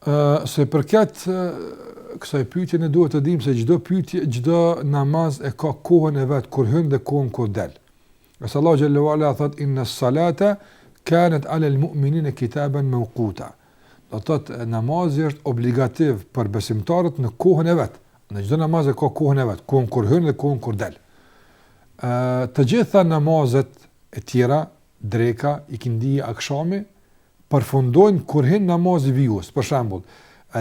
Sa i përket kësaj pyetje ne duhet të dimë se çdo pyetje, çdo namaz e ka kohën e vet kur hyn dhe kohën kur del. Se Allah xhallahu ala thot inna salata kanat ala al mu'minina kitaban mawquta. Do të thot namazi është obligativ për besimtarët në kohën e vet. Edhe çdo namaz e ka kohën e vet, kohën kur hyn dhe kohën kur del. Ë të gjitha namazet e tjera dreka, ikindia, akshami, përfundojnë kur hin namazi vijus, për shembull,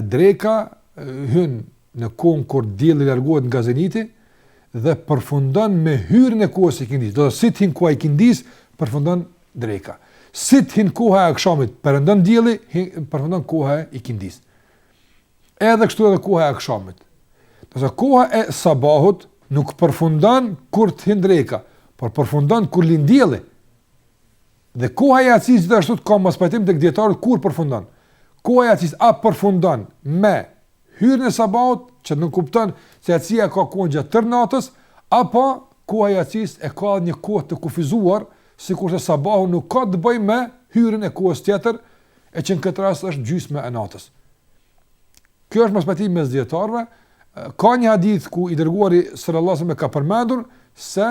dreka hyn në kohën kur dielli largohet nga zeniti dhe përfundon me hyrjen e kohës së ikindisë. Do të thotë, si të hin koha e ikindisë, përfundon dreka. Si të hin koha e akshamit, perëndon dielli, përfundon koha e ikindisë. Edhe kështu edhe koha e akshamit. Ndërsa koha e sabahut nuk përfundon kur të hin dreka, por përfundon kur lind dielli. Dhe koha e jacis gjithashtu ka mospajtim tek dijetarët kur përfundon. Koha e jacis a përfundon me hyrjen e sabahut, që nënkupton se jacia ka kohën gjatë tërë natës, apo koha e jacis e ka një kohë të kufizuar, sikurse sabahu nuk ka të bëjë me hyrjen e kohës tjetër, e që në këtë rast është gjysmë e natës. Kjo është mospajtim mes dijetarëve, ka një hadith ku i dërguari sallallahu alajhi wasallam ka përmendur se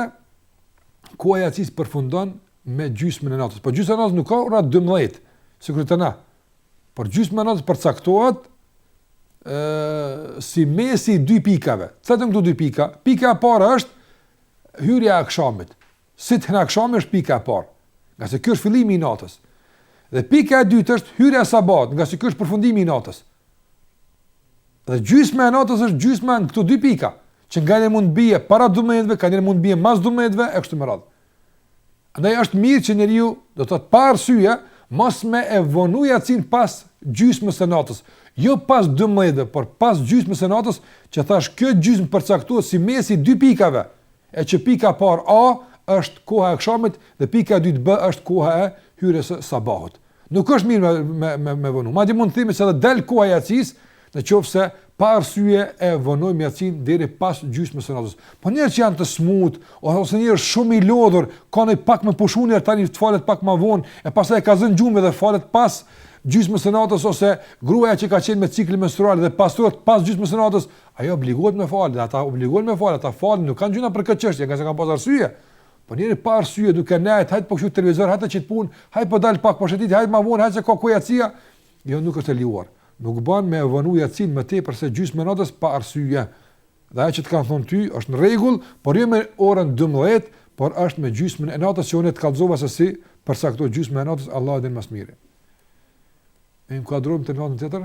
koha e jacisë përfundon me gjysmën e natës. Po gjysma e natës nuk â ora 12, sikur te na. Por gjysma e natës përcaktohet ë si mesi i dy pikave. Cilat këto dy pika? Pika e parë është hyrja e akshamit. Si të hyn akshami është pika e parë, ngase ky është fillimi i natës. Dhe pika e dytë është hyrja e sabahut, ngase ky është përfundimi i natës. Dhe gjysma e natës është gjysma në këto dy pika, që nganjëherë mund bie para 12-ve, kanjëherë mund bie mas 12-ve, e kështu me radhë. Andaj është mirë që njeriu do të thotë pa arsye mos me e vonu jacinë pas gjysmës së natës. Jo pas 12-ve, por pas gjysmës së natës, që thashë kjo gjysmë përcaktohet si mesi i dy pikave, E që pika e parë A është koha e akshamit dhe pika e dytë B është koha e hyrjes së sabahut. Nuk është mirë me me me, me vonu. Madje mund të themi se edhe del koha e jacisë, në qoftë se pa arsye e vonojmë jacinë deri pas gjysmës së natës. Po njerëz që janë të smut, ose njeri është shumë i lodhur, ka ra pak me pushu tani të falet pak më vonë, e pastaj e ka zënë gjumi dhe falet pas gjysmës së natës ose gruja që ka qenë me cikël menstrual dhe pastrohet pas gjysmës së natës, Ajo obligohet me falë dhe ata obligohen me falë, ata falen, nuk kanë gjynah për këtë çështje, ngase kanë pas arsye. Po njeri pa arsye duke nejt, hajt po kshyr televizor, hajt te qit punë, hajt po dal pak po shëtis, hajt ma vonë, hajt se ka kohë jacia. Jo nuk është e lejuar. Nuk bën me e vonu jacinë më tepër se gjysma e natës pa arsye. Dhe ajo që të kanë thonë ty është në rregull, por jo me orën 12, por është me gjysmën e natës që unë të kallxova se si përcaktohet gjysmë e natës Allahu e din më së miri. Ne inkuadrojmë të natën tjetër.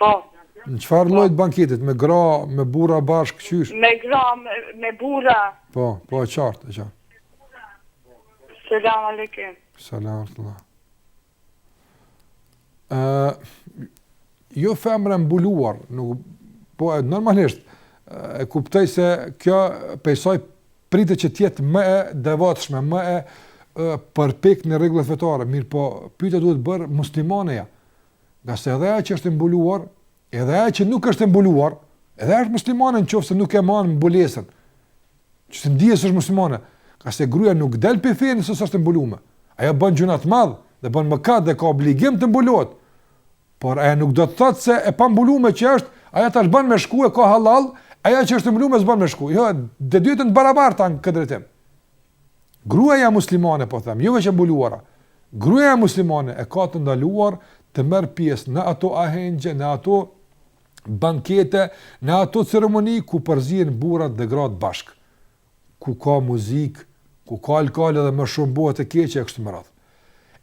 Po. Në çfarë lloji të banketit, me gra, me burra bashkë, qysh? Me gra, me burra. Po, po e qartë, e qartë. Selam aleikum. Selam aleikum. Ë jo femra e mbuluar, nuk po e normalisht e kuptoj se kjo pe soj pritet që të jetë më e devotshme, më e përpiktë në rregullat fetare, mirëpo pyetja duhet bërë muslimanja. Ngase edhe ajo që është e mbuluar, edhe ajo që nuk është e mbuluar, edhe ajo është muslimane në qoftë se nuk e man mbulesën. Që s'e mohon është muslimane. Ngase gruja nuk del prej feje nëse s'është e mbulume. Ajo bën gjynah të madh dhe bën mëkat dhe ka obligim të mbulohet. Por ajo nuk do të thotë se e pambulume që është, ajo tash bën me shku e ka halal, ajo që është e mbulume s'bën me shku. Jo, të dytë janë të barabarta në këtë drejtim. Gruaja muslimane po them, jo veç e mbuluara. Gruaja muslimane e ka të ndaluar të marrë pjesë në ato ahengje, në ato bankete, në ato ceremoni ku përzihen burrat dhe gratë bashkë, ku ka muzikë, ku ka alkool dhe më shumë bëhet e keqja e kështu me radhë.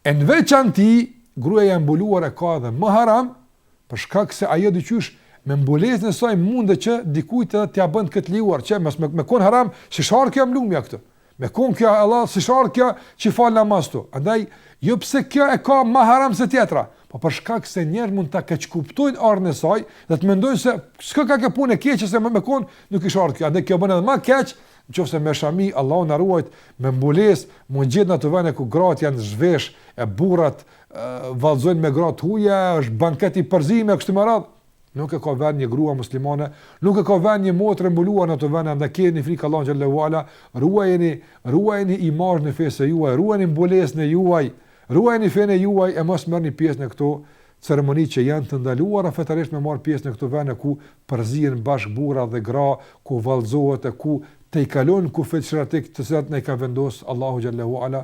E në veçanti, gruaja e mbuluar e ka edhe më haram Për shkak se ajo diqysh me mbulesën e saj mundet që dikujt edhe t'ia bën këtë lejuar, që mos me kon haram, si shar kjo mlumja këtu. Me kon kjo Allah si shar kjo që fal namaz këtu. Andaj jo pse kjo e ka më haram se tjetra, po për shkak se njerëzit mund ta keqkuptojnë ardhjen e saj dhe të mendojnë se s'koka punë keqe se më me kon nuk i shar kjo. Andaj kjo bën edhe më keq nëse me shami Allahu na ruajt me mbulesë, me u gjet në ato vende ku gratë janë zhvesh e burrat vallëzojnë me gra të huaja, është banket i përzim e kështu me radhë. Nuk e ka vend një grua muslimane, nuk e ka vend një motër e mbuluar në ato vende, andaj keni frikë Allahun xhelle ve ala, ruajeni, ruajeni imazhin e fesë juaj, ruajeni mbulesën e juaj, ruajeni fenë e juaj e mos merrni pjesë në këto ceremoni që janë të ndaluara fetarisht me marr pjesë në këto vende ku përzihen bashkë burra dhe gra, ku vallëzohet e ku tejkalohen kufijtë sheriatik të cilat na i ka vendos Allahu xhelle ve ala.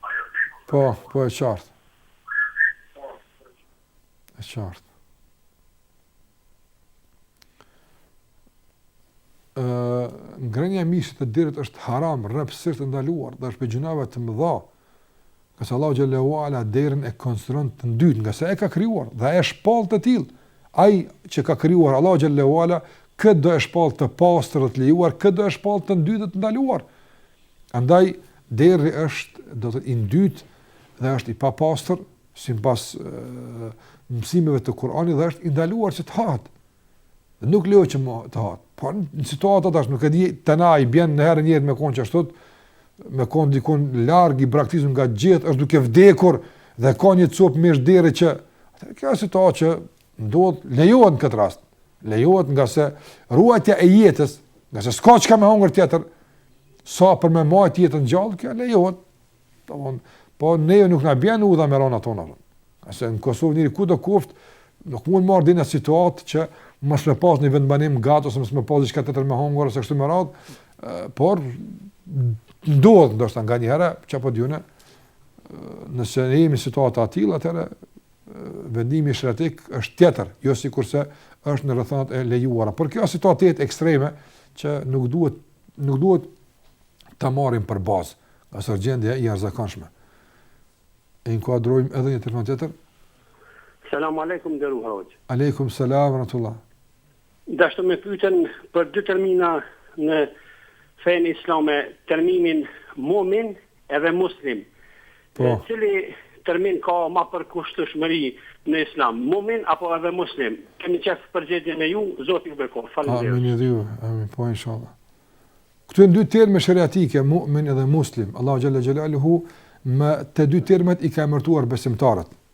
A jam i sigurt? Po, po e qartë. A jam i sigurt? Po, po e qartë. E qartë. Ngrënia e mishit të derrit është haram, rreptësisht e ndaluar, dhe është prej gjynaheve të mëdha, ngase Allahu xhelle ve ala derrin e konsideron të ndytë, ngase e ka krijuar, dhe e shpall të tillë, ai që ka krijuar Allahu xhelle ve ala, kë do e shpall të pastër dhe të lejuar, kë do e shpall të ndytë dhe të ndaluar, Andaj derri është domethënë i ndytë dhe është i papastër sipas mësimeve të Kur'anit dhe është i ndaluar që të hahet. Nuk lejohet që të hahet. Po në situatë tash nuk e di të na i bjen najherë njeri me kon që ashtu me kon dikun larg i braktisun nga të gjithë është duke vdekur dhe ka një copë mish derri që kjo është situatë që Ndodh, lejohet në këtë rast. Lejohet ngase ruajtja e jetës, ngase s'ka çka me hongër tjetër, sa për me majt jetën gjallë, kjo lejohet. Domthon, po ne jo nuk na bjen udha në rrethanat tona. Qase në Kosovë njeri kudo koft, nuk mund me ardh në situatë që mos me pas një vendbanim ngat ose mos me pas diçka tjetër me hongër ose kështu me radhë, por ndodh ndoshta nganjëherë çapo diunë nëse ne jemi në situata të tilla atëherë vendimi sheriatik është tjetër, jo sikurse është në rrethanat e lejuara. Por kjo është situatë ekstreme që nuk duhet, nuk duhet ta marrim për bazë, ngase është gjendje e jashtëzakonshme. E inkuadrojmë edhe një telefon tjetër? Selam alejkum, i nderuar hoxhë. Alejkum selam, rahmetullah. Dashtë me pyt për dy termina në fenë islame, terminin mu'min edhe muslim. Po. Cili termin ka ma përkushtueshmëri në islam, mu'min apo edhe muslim? Kemi qejf përgjigjen e juj, Zoti ju bekoftë. Faleminderit. Amin edhe juve. Amin. Po inshallah. Këtu janë dy terme sheriatike, mu'min edhe muslim. Allahu xhalla xhelaluhu me te dy termet i ka emërtuar besimtarët.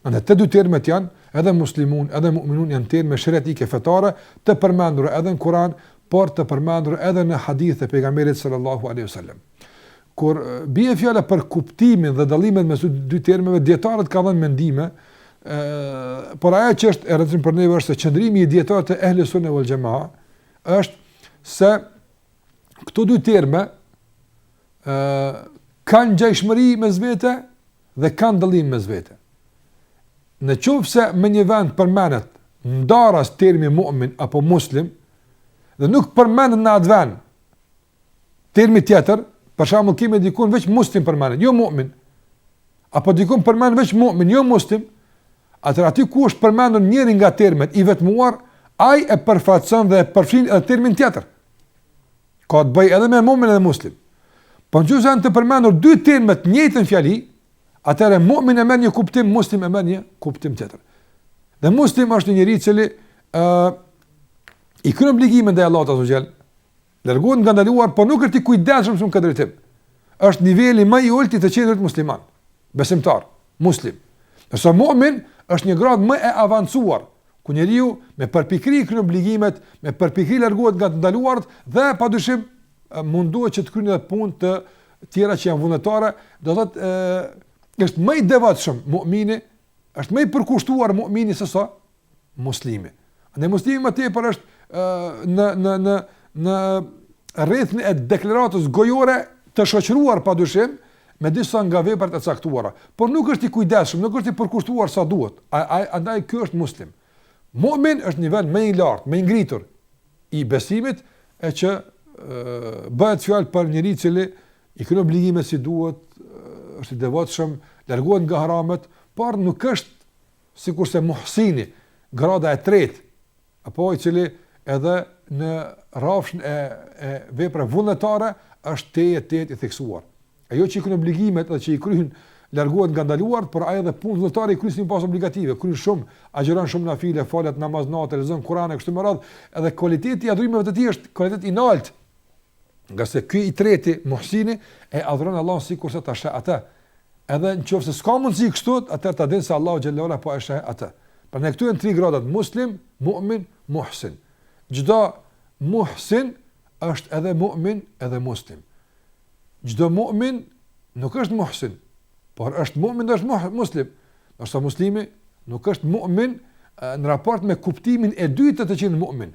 Në të dy termet janë, edhe muslimun, edhe mu'minun janë terme sheriatike fetare të përmendura edhe në Kur'an, por të përmendura edhe në hadithe të pejgamberit sallallahu alaihi wasallam. Kur bie fjala për kuptimin dhe dallimet mes dy termeve, dietarët kanë dhënë mendime, ë por ajo që është e rëndësishme për ne është se qëndrimi i dietarëve të ehli sunne wal jamaa është se këto dy terme ë kanë ngjashmëri mes vete, dhe kanë dallim mes vete. Në qoftë se me një vend përmenet ndaras termi mu'min apo muslim, dhe nuk përmenet në atë vend termi tjetër, për shembull kemi dikun veç muslim përmenet, jo mu'min, apo dikun përmenet veç mu'min, jo muslim, atëherë aty ku është përmendur njëri nga termet i vetmuar, aj e përfaqëson dhe e përfshin edhe termin tjetër. Ka të bëjë edhe me mu'min dhe muslim. Po në qoftë se janë të përmendur dy terme në të njëjtën fjali, atëherë mu'min e merr një kuptim, muslim e merr një kuptim tjetër. Dhe muslim është një njeri i cili ë uh, i kryen obligimin ndaj Allahut azze ve xhel. Largohet nga të ndaluarat, por nuk është i kujdesshëm shumë në këtë drejtim. Është niveli më i ulti i të qenurit musliman. besimtar, muslim. Ndërsa mu'min është një gradë më e avancuar, ku njeriu me përpikëri i kryen obligimet, me përpikëri largohet nga të ndaluarat dhe pa dyshim mundohet që të kryejë edhe punë të tjera që janë vullnetare, do të thotë është më i devotshëm mu'mini, është më i përkushtuar mu'mini se sa Muslimi. Andaj muslimi më tepër është uh, në në në në rrafshin e deklaratës gojore të shoqëruar padyshim me disa nga veprat e caktuara, por nuk është i kujdesshëm, nuk është i përkushtuar sa duhet. Andaj ky është muslim. Mu'min është nivel më i lartë, më i ngritur i besimit e që e, bëhet fjalë për njeri i cili i kryen obligimet si duhet, është i devotshëm, largohet nga haramet, por nuk është sikurse Muhsini, grada e tretë, apo ai i cili edhe në rrafshin e, e veprave vullnetare, është tejet i theksuar. Ai jo që i kryen obligimet dhe që i kryen largohet nga të ndaluarat, por ai edhe punë vullnetare i kryen pas obligative, kryen shumë, agjëron shumë nafile, fal namaz nate, lexon Kur'an e kështu me radhë, edhe kualiteti i adhurimeve të tij është kualitet i lartë. Ngase ky i treti, Muhsini, e adhuron Allahun sikurse ta sheh atë. Edhe në qofë se s'ka mundësi kështu, atëherë ta dinë se Allahu xhel-le ue ala po e sheh atë. Pra këtu janë tri gradat, Muslim, Mu'min, Muhsin. Çdo Muhsin është edhe Mu'min edhe Muslim. Çdo Mu'min nuk është Muhsin, por është Mu'min dhe është Muslim. Ndërsa Muslimi nuk është Mu'min në raport me kuptimin e dytë të të qenit Mu'min.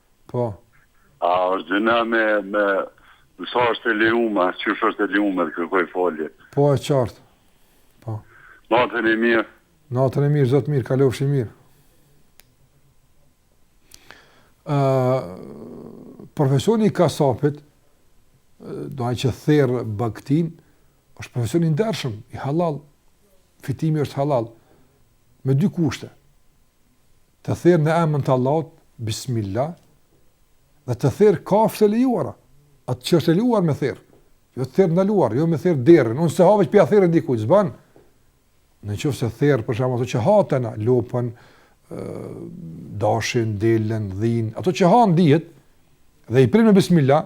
Po. A është gjynah me, me, s' është e lejume, qysh është e lejume të kërkoj falje? Po e qartë. Po. Natën e mirë. Natën e mirë, çdo të mirë, kalofshi mirë. Ë profesioni i kasapit, ai që ther bagtinë, është profesion i ndershëm, hallall. Fitimi është hallall me dy kushte. Të therë në emër të Allahut, Bismillah, dhe të therë kafshët e lejuara, atë që është e lejuar me therë. Jo të therë të ndaluar, jo me therë derrin. Unë s'e ha veç që p'ja ther dikujt, s'bën. Në qoftë se therë për shembull ato që hahen, lopën, dashin, delen, dhinë, ato që hahen dihet dhe i prin me bismillah,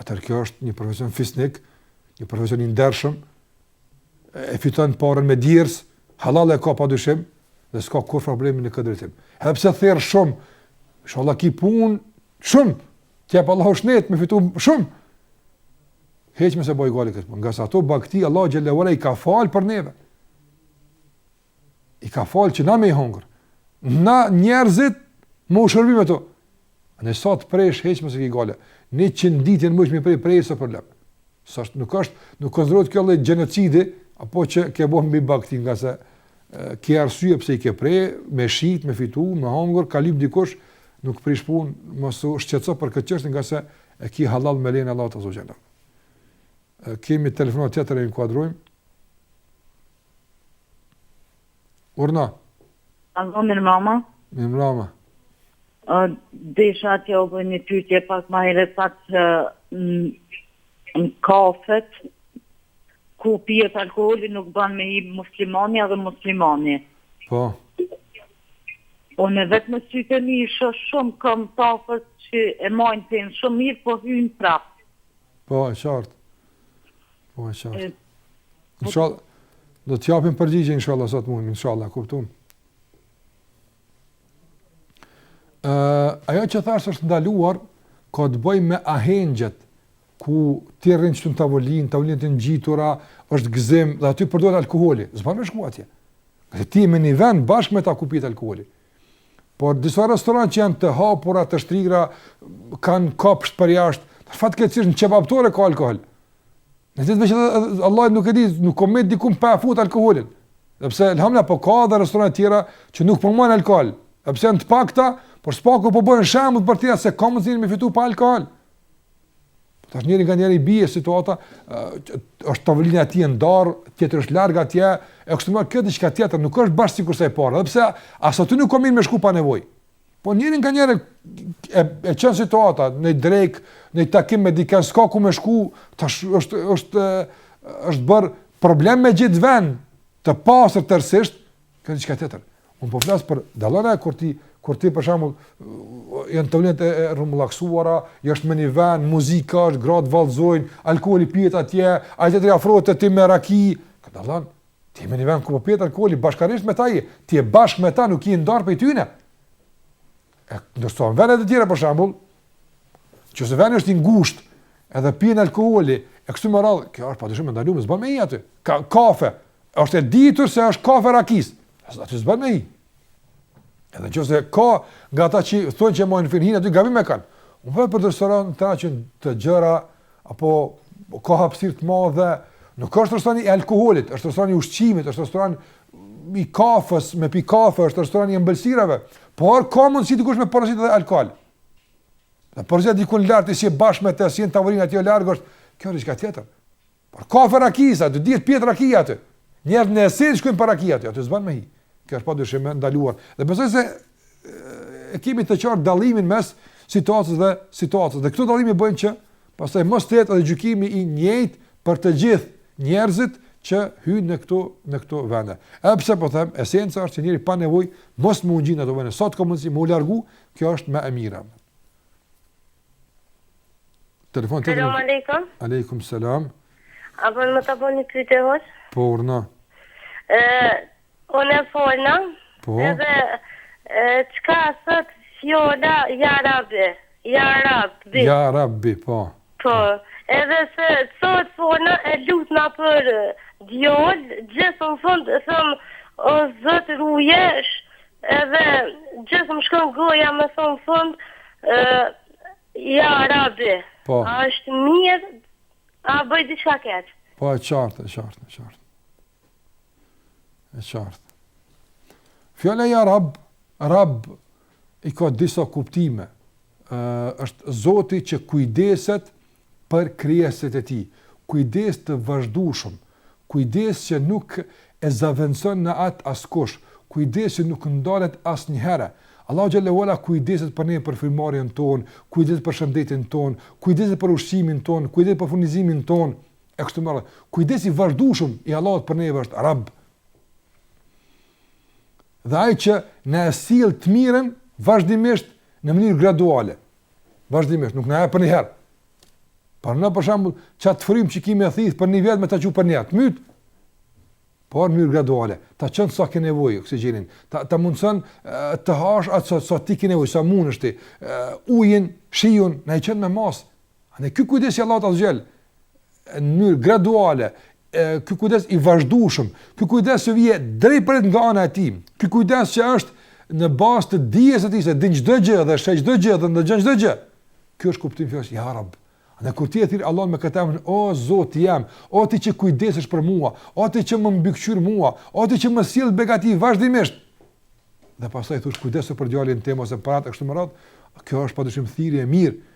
atëherë kjo është një profesion fisnik, një profesion i ndershëm, e fiton paren me djersë, hallall e ka pa dyshim dhe s'ka kurrë problemi në këtë drejtim. Edhe pse ther shumë, inshallah ki punë shumë, t'japtë Allahu shnet me fitu shumë. Hiç mos e baj gajle këtë punë, ngase ato bagti Allahu xhel-le ue ala i ka fal për neve. i ka fal që na me i hongër, na njerëzit me u shërby me to, e sa të prejsh, hiç mos ki gajle, njëqind n'ditë mujsh me pre, preji s'ë problem. S'është, nuk është, nuk konsiderohet kjo lloj gjenocidi, apo që ke bo mbi bagti ngase, ke arsye pse i ke pre, me shit, me fitu, me hongër, ka lyp dikush, nuk prish punë, mos u shqetso për këtë çështje ngase e ki hallall me lejen e Allahut azze ue xhel. Kemi telefonatë tjetër, e inkuadrojmë, Urno. Alo, mirëmrama. Mirëmrama. Desha t'ju bëj një pytje pak ma herët tha që në kafet, ku pijet alkoholi nuk ban me hi muslimani edhe muslimanja. Po. Po unë vetë me sytë e mi shoh shumë n'kafet që e majnë veten shumë mirë, po hynë prapë. Po, e qartë. Po e qartë. Inshallah, do të japim përgjigje, inshallah, sa të mund, inshallah, e kuptum. Uh, ajo që thashë është ndaluar, ka të bëjë me ahengjet, ku ti rrin qty në tavolinë, tavolina të ngjitura, është gëzim, dhe aty përdoret alkoholi, s'ban me shku atje. Dhe ti je n'një vend bashkë me ta ku pihet alkoholi. Por disa restorante që janë të hapura, të shtrira, kanë kopsht për jashtë, fatkeqësisht në qebaptore ka alkool. E di veç Allahu, nuk e di, nuk kanë met dikun pa fut alkoolin. Edhe pse elhamdulilah po ka dhe restorante tjera që nuk po majnë alkool. Edhe pse janë të pakta, por së paku po bëhen shembull për tjerët se ka mundësi me fitu pa alkool. Tash njeri nganjëherë i bie situata, është tavolina e tij e ndarë, tjetri është larg atje, e kështu, kjo diçka tjetër, nuk është bash sikurse e para, edhe pse as aty nuk o mirë me shku pa nevojë. Po njerin nganjëherë e çon situata në drekë, në noj takim me dikën s'ka ku me shku, tash është është është bër problem me gjet ven të pastër tërësisht, Kjo është diçka tjetër. Unë po flas për dallimin, e kur ti kur ti për shembull janë tavolinat e rrumbullaksuara, jashtë me një vend, muzika është, gratë vallëzojnë, alkooli pihet atje, ai tjetri afrohet te ti me raki. Kjo dallon. Ti me një vend ku po pihet alkooli bashkarisht me ta je. Ti je bashkë me ta, nuk je ndar prej tyne. E ndërsa në vene të tjera, për shembull, qoftë se veni është i ngushtë, edhe pihet alkoholi, e kështu me radhë, kjo është padyshim e ndalume, s'ban me hi aty, ka, kafe, është e ditur se është kafe e rakisë, aty s'ban me hi. Edhe nëse ka nga ata që thonë që mujnë me hi, hinë, aty gabim e kanë. Unë fola për restorantet që janë të gjëra, apo ka hapsirë të madhe, nuk është restoran i alkoholit, është restoran i ushqimit, është restoran i kafës, me pi kafe, është restoran i ëmbëlsirave, por ka mundësi dikush me porositë dhe alkohol. Në porositë dikun larg, s'je bashkë me të, s'je në tavolinë aty, o larg është, kjo është diçka tjetër. Por kafe e rakisë, dhe dihet pihet rakia aty. Njerëzit në esencë shkojnë për raki aty, aty s'ban me hi. Kjo është padyshim e ndaluar. Dhe besoj se e kemi të qartë dallimin mes situatës dhe situatës. Dhe këto dallime bëjnë që Pastaj mos të jetë edhe gjykimi i njëjtë për të gjithë njerëzit që hyjnë në këto në këto vende. Edhe pse po them, esenca është që njeri pa nevojë mos me u ungj në ato vende. Sa të ka mundësi me u largu, kjo është më e mira. Telefonatë. Selam aleikum. Aleikum selam. A bën me të bo një pyetje hoxhë? Po, urdhno. Ë, Unë falna Po. edhe e, çka thot fjala ja rabi, ja rabbi. Ja rabbi, po. Po, edhe sa herë të falna e lutna për e, djalë, gjithë në fund e them o zot rujesh, edhe gjithë më shkon goja me thonë në fund e, ja rabi. Po. A është mirë, a bëj diçka keq? Po e qartë, e qartë, e qartë. E qartë. Fjala ja Rab, Rab i ka disa kuptime. Ë është Zoti që kujdeset për krijesat e tij. Kujdes të vazhdueshëm, kujdes që nuk e zavendëson në atë askush, kujdes që nuk ndalet asnjëherë. Allahu xhel-le ue ala kujdeset për ne për frymëmarrjen tonë, kujdeset për shëndetin tonë, kujdeset për ushqimin tonë, kujdeset për furnizimin tonë. E kështu me radhë, kujdesi i vazhdushëm i Allahut për neve është Rabb. Dhe ai që na e sjell të mirën, vazhdimisht në mënyrë graduale. Vazhdimisht, nuk na jep përnjëherë. Por ne për shembull, që atë frymë që ki me e thithë për një vjet, me ta çu përnjëherë, të myt, por mënyrë graduale, ta çon sa ke nevojë oksigjenin, ta ta mundson të hash atë sa, sa ti ke nevojë, sa mundesh ti. Ujin, shiun, na i çon me masë. Andaj ky kujdes i Allahut azze ue xhel, në mënyrë graduale, ky kujdes i vazhdueshëm, ky kujdes që vjen drejt për nga ana e tij, ky kujdes që është në bazë të dijes së tij se din çdo gjë dhe sheh çdo gjë dhe ndëgjon çdo gjë. Ky është kuptimi i fjalës ja Rab. E kur ti e thirr Allahun me këtë emër, o Zoti jem, o ti që kujdesesh për mua, o ti që më mbikëqyr mua, o ti që më sjell begati vazhdimisht. Dhe pastaj thush kujdesu për djalin tim ose për atë kështu me radhë, kjo është padyshim thirrje e mirë,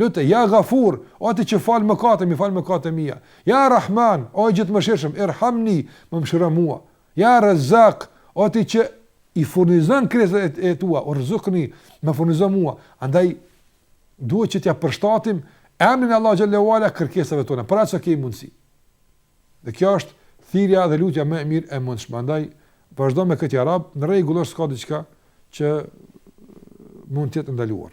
Lute, ja Gafur, o ti që fal mëkate, mi fal mëkatet e mia. Ja Rahman, o i gjithëmëshirshëm, irhamni, më mëshiro mua. Ja Razzaq, o ti që i furnizon krijesat e tua, urzuqni, më furnizo mua. Andaj duhet që t'ia përshtatim emrin Allahut xhel-le ue ala kërkesave tona, pra se kemi mundsi. Dhe kjo është thirrja dhe lutja më e mirë e mundshme. Andaj vazhdo me këtë ja Rab, në rregull është s'ka diçka që mund të jetë ndaluar.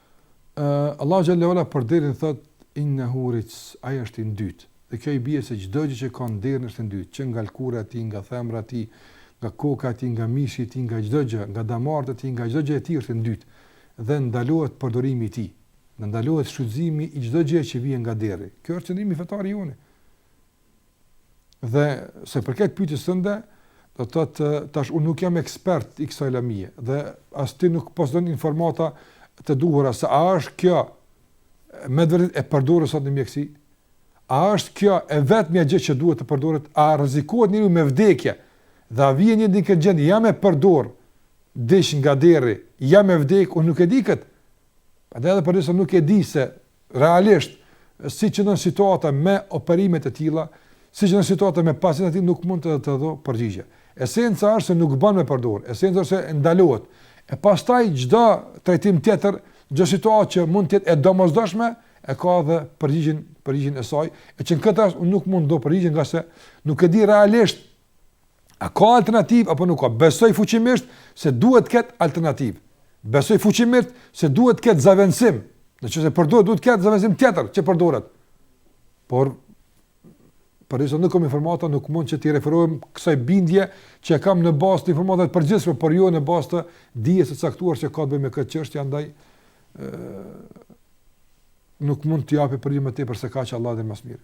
Allahu xhel-le ue ala për derrin thot innehu rixhs, ai është i ndyt. Dhe kjo i bie se çdo gjë që ka në derrin është e ndyt, që nga lkura e tij, nga thembra e tij, nga koka e tij, nga mishi i tij, nga çdo gjë, nga damarët e tij, nga çdo gjë e tij është e ndyt. Dhe ndalohet përdorimi i tij. Dhe ndalohet shfrytëzimi i çdo gjëje që vjen nga derri. Ky është qëndrimi fetar i joni. Dhe sa i përket pyetjes tënde, do të thotë tash unë nuk jam ekspert i kësaj lamie dhe as ti nuk posedon informata të duhura se a është kjo me vërtet e përdorur sot në mjeksi? A është kjo e vetmja gjë që duhet të përdoret? A rrezikohet njeriu me vdekje? Dhe a vjen njeri te kjo gjendje ja me përdor diç nga derri, ja me vdek, unë nuk e di kët. Prandaj edhe për se nuk e di se realisht si qëndron situata me operimet e tilla, si qëndron situata me pacientat e tillë, nuk mund të edhe të dha përgjigje. Esenca është se nuk ban me përdor, esenca është se ndalohet. E pastaj çdo trajtim tjetër, çdo situatë që mund t'jetë e domozdoshme, e ka edhe përgjigjen, përgjigjen e saj, e që në këtë rast unë nuk mund të dha përgjigjen ngase nuk e di realisht A ka alternativë apo nuk ka? Besoj fuqimisht se duhet të ketë alternativë. Besoj fuqimisht se duhet të ketë zavendësim. Në qoftë se përdoret duhet të ketë zavendësim tjetër që përdoret. Por për disa nuk kam informata, nuk mund që t'i referohem kësaj bindje që e kam në bazë të informatave të përgjithshme, por jo në bazë të dijes së caktuar që ka të bëjë me këtë çështje, andaj ë nuk mund t'i japë për më tepër se kaq Allahu e di më së miri.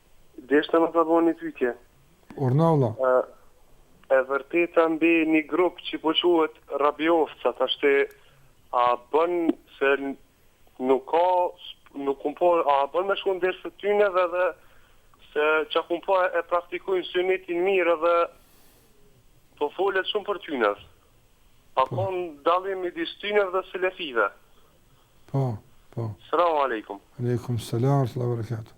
Deshta me ta bo ni pytje. Urna vlla. Â e vërteta mbi ni grup qi po quhet Rabiofca tashti a bën se nuk ka nuk kum pa a bën me shku n'ders të tyneve dhe se ça kum pa e praktikujn synetin mir edhe po folet shum për tynev a ka dallim midis tyneve dhe selefive. Po, po. Selam alejkum. Alejkum selam rahmetullah berekatu.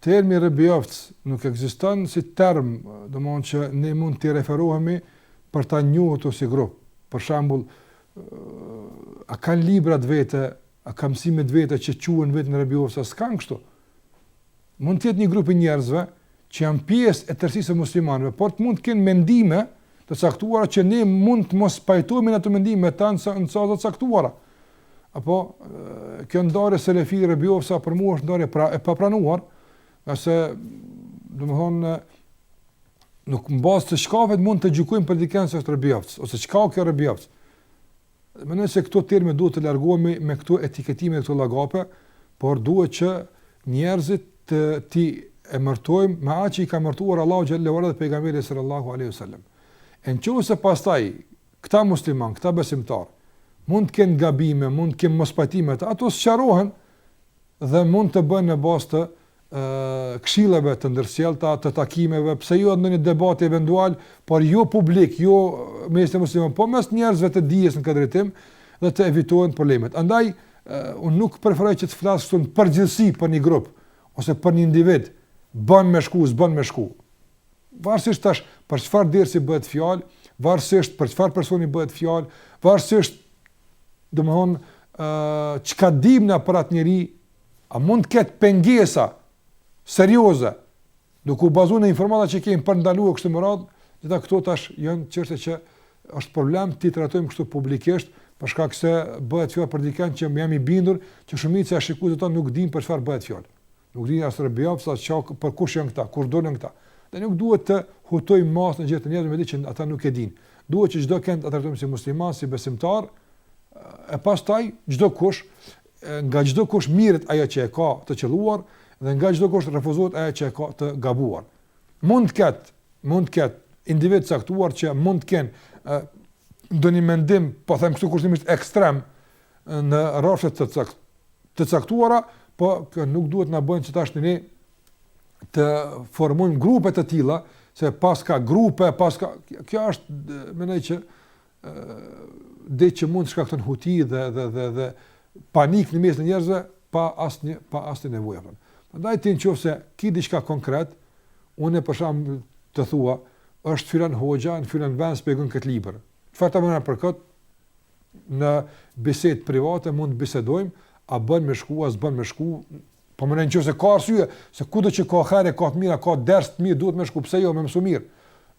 Termi rebiofc nuk ekziston si term, domethënë që ne mund t'i referohemi për ta njohur si grup. Për shembull, a kanë librat e veta, a kanë mësimet e veta që e quajnë veten rebiofc, a s'kanë kështu. Mund të jetë një grup i njerëzve që janë pjesë e tërësisë së muslimanëve, por mund të kenë mendime të caktuara që ne mund të mos pajtohemi në ato mendime me ta në çështje të caktuara. A po kjo ndarje selefi rebiofca për mua është ndarje pra, e papranuar, ngase domethënë nuk, në bazë të çkafit mund të gjykojmë për dikënd se është rebiofc ose çka â kjo rebiofc. Dhe mendoj se këto terme duhet të largohemi me këto etiketime këto llagape, por duhet që njerëzit t'i emërtojmë me atë që i ka emërtuar Allahu xhele ue ala dhe pejgamberi sallallahu alaihi wasallam. E në qoftë se pastaj këta muslimanë, këta besimtarë mund të kenë gabime, mund të kenë mospajtime, ato sqarohen dhe mund të bëhen në bazë të këshillave të ndërsjellta, të takimeve, pse jo edhe ndonjë debat eventual, por jo publik, jo mes të muslimanëve, po mes njerëzve të dijes në këtë drejtim dhe të evitohen problemet. Andaj unë nuk preferoj që të flas këtu në përgjithësi për një grup ose për një individ, bën me shku, s'bën me shku. Varësisht tash për çfarë dersi bëhet fjalë, varësisht për çfarë personi bëhet fjalë, varësisht domthon ë çka dimë na për atë njerëz A mund të ketë pengesa serioze duke u bazuar në informata që kemi për t'ndaluar e kështu me radhë, gjitha këto tash janë çështje që është problem t'i trajtojmë kështu publikisht, për shkak se bëhet fjalë për dikënd që unë jam i bindur që shumica e shikuesve tanë nuk dinë për çfarë bëhet fjalë. Nuk dinë as rebiofca çka â, po kush janë këta, kur dolën këta. Dhe nuk duhet të hutojmë masën e gjerë të njerëzve me diç që ata nuk e dinë. Duhet që çdokënd ta trajtojmë si musliman, si besimtar, e pastaj çdokush Nga çdo kush mirret ajo që e ka të qëlluar dhe nga çdo kush refuzohet ajo që e ka të gabuar. Mund të ketë, mund të ketë individ caktuar që mund të kenë ndonjë mendim, po them këtu kushtimisht ekstrem në rrafshe të caktuara, të caktuara, po kjo nuk duhet na bëjë që tash ne të formojmë grupe të tilla, se paska grupe, paska kjo është mendoj që ditë që mund të shkaktojnë huti dhe dhe dhe dhe panik në mes të njerëzve pa asnjë pa asnjë nevojë apo. Prandaj ti në qoftë se ki diçka konkret, unë për shembull të thuash, është filan hoxha, në filan vend shpjegon këtë libër. Çfarë ta merr mendja për kët? Në bisedë private mund të bisedojmë, a bën me shku, a s'bën me shku, Domethënë në qoftë se ka arsye, se kudo që ka hajr, ka të mira, ka ders të mirë, duhet me shku, pse jo, me mësu mirë.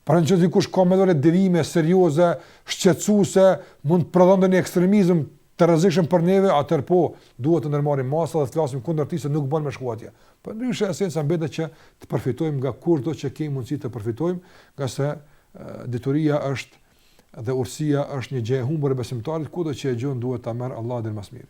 Por në qoftë se dikush ka me dore devijime, serioze, shqetësuese, mund të prodhon edhe një ekstremizm të rrezikshëm për neve, atëherë po, duhet të ndërmarrim masa dhe të flasim kundër tij se nuk bën me shku atje. Përndryshe esenca mbete që të përfitojmë nga kudo që kemi mundësi të përfitojmë, ngase dituria është dhe urtësia është një gjë e humbur e besimtarit, kudo që e gjon duhet ta merr Allahu e di më së miri.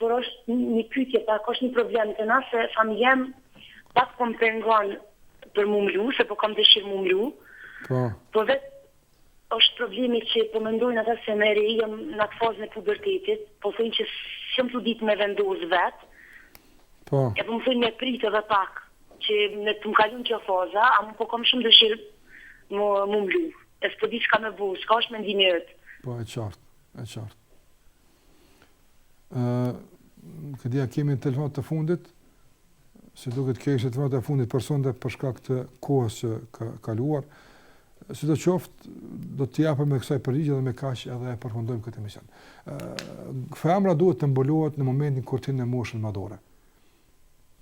Por osht ni pytje pak osht ni problem te na se familja em pak po më pengon për m'u mlu se po kam dëshirë m'u mlu Po. Po vet osht problemi që po mendojn ata se m'e re jom n'at fazën e pubertetit po thojn që s'jom tu dit me vendos vet Po. E po më thojn me prit edhe pak që me t'u kalu kjo faza ama po kam shum dëshirë m'u m'u mlu e s'po di qka me bo qka osht mendimi yt. Po e qart e qart. Këtë do ta kemi një telefonatë të fundit, si duket kjo ishte telefonata e fundit për sonte për shkak të kohës që ka kaluar. Sidoqoftë, do t'i japim edhe kësaj përgjigje dhe me kaq edhe e përfundojmë këtë emision. Femra duhet të mbulohet në momentin kur hyn në moshën madhore.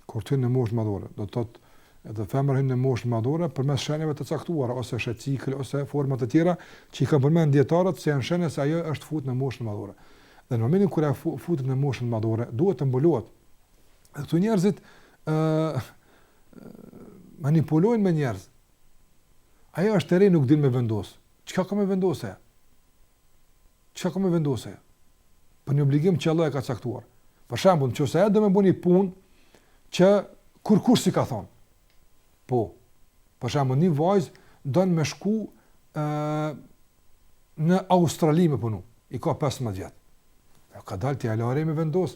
kur të hynë në moshë madhore, do të thotë edhe femra hynë në moshë madhore përmes shenjave të caktuara ose është cikël ose forma të tjera që i kanë përmend dietarët se janë shenja se ajo është futur në moshën madhore. Dhe në momentin kur ajo futet në moshën madhore, duhet të mbulohet. Këtu njerëzit ë uh, manipulojnë me njerëz. Ajo është e re nuk din me vendos. Çka ka me vendosë? Çka ka me vendosë ajo? Për një obligim që Allah e ka caktuar. Për shembull, nëse ajo do me ba ni punë që kurkush s'i ka thon. Po. Për shembull, një vajzë don me shku ë në Australi me punu. I ka 15 vjet. Ajo ka dal t'i lamë me vendos.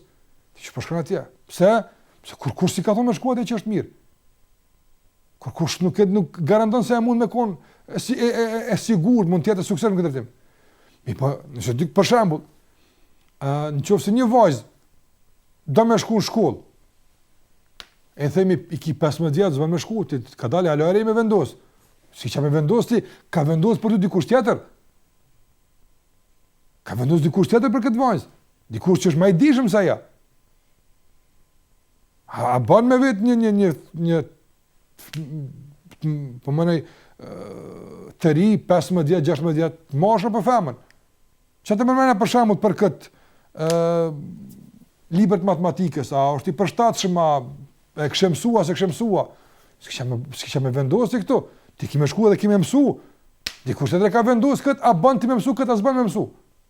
Ti çfarë shkon atje? Pse? Pse kurkush s'i ka thon me shku atje që është mirë. Kurkush nuk e nuk garanton se e mund me kon e si e e e sigurt mund të jetë sukses në këtë drejtim. Mi po, nëse dy për shembull, ë në qoftë një vajzë do me shku në shkollë. E themi i ki 15 vjet, s'ki me shku ti, ka dalë alore me vendos. S'ki ça me vendos ti, ka vendos për ty dikush tjetër. Ka vendos dikush tjetër për këtë vajzë. Dikush që është ma i dijshëm se ajo. A ban me vetë një një një një po me një të ri 15 vjet, 16 vjet, mashkull apo femër. Çfarë të më menon për shembull për kët ë libër të matematikës, a është i përshtatshëm a e kishe msu, s'e kishe msu. S'ki çka me s'ki çka me vendosë këtu. Ti ki me shku edhe ki me msu. Dikush tjetër ka vendos kët, a ban ti me msu kët, a s'ban me msu.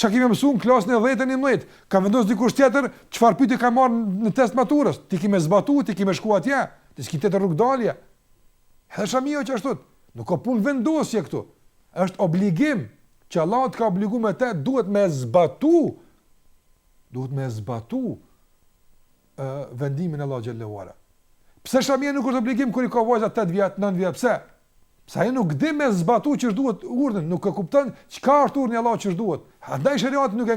Çka ki me msu në klasën e dhjetë e njëmbëdhjetë? Ka vendos dikush tjetër çfarë pyetje ka me ra në test t' maturës? Ti ki me zbatu, ti ki me shku atje, ti s'ki tjetër rrugëdalje. Edhe shamia qashtu, nuk ka punë vendosje këtu. Është obligim që Allah të ka obligu me te, duhet me zbatu, duhet me zbatu uh, vendimin e Allah xhelle ue ala. Pse shamia nuk është obligim kur i ka vajza 8 vjetë, 9 vjetë, pse? Se ajo nuk di me zbatu qysh duhet urdhnin, nuk e kupton çka është urdhni i Allahut qysh duhet. Andaj sheriati nuk e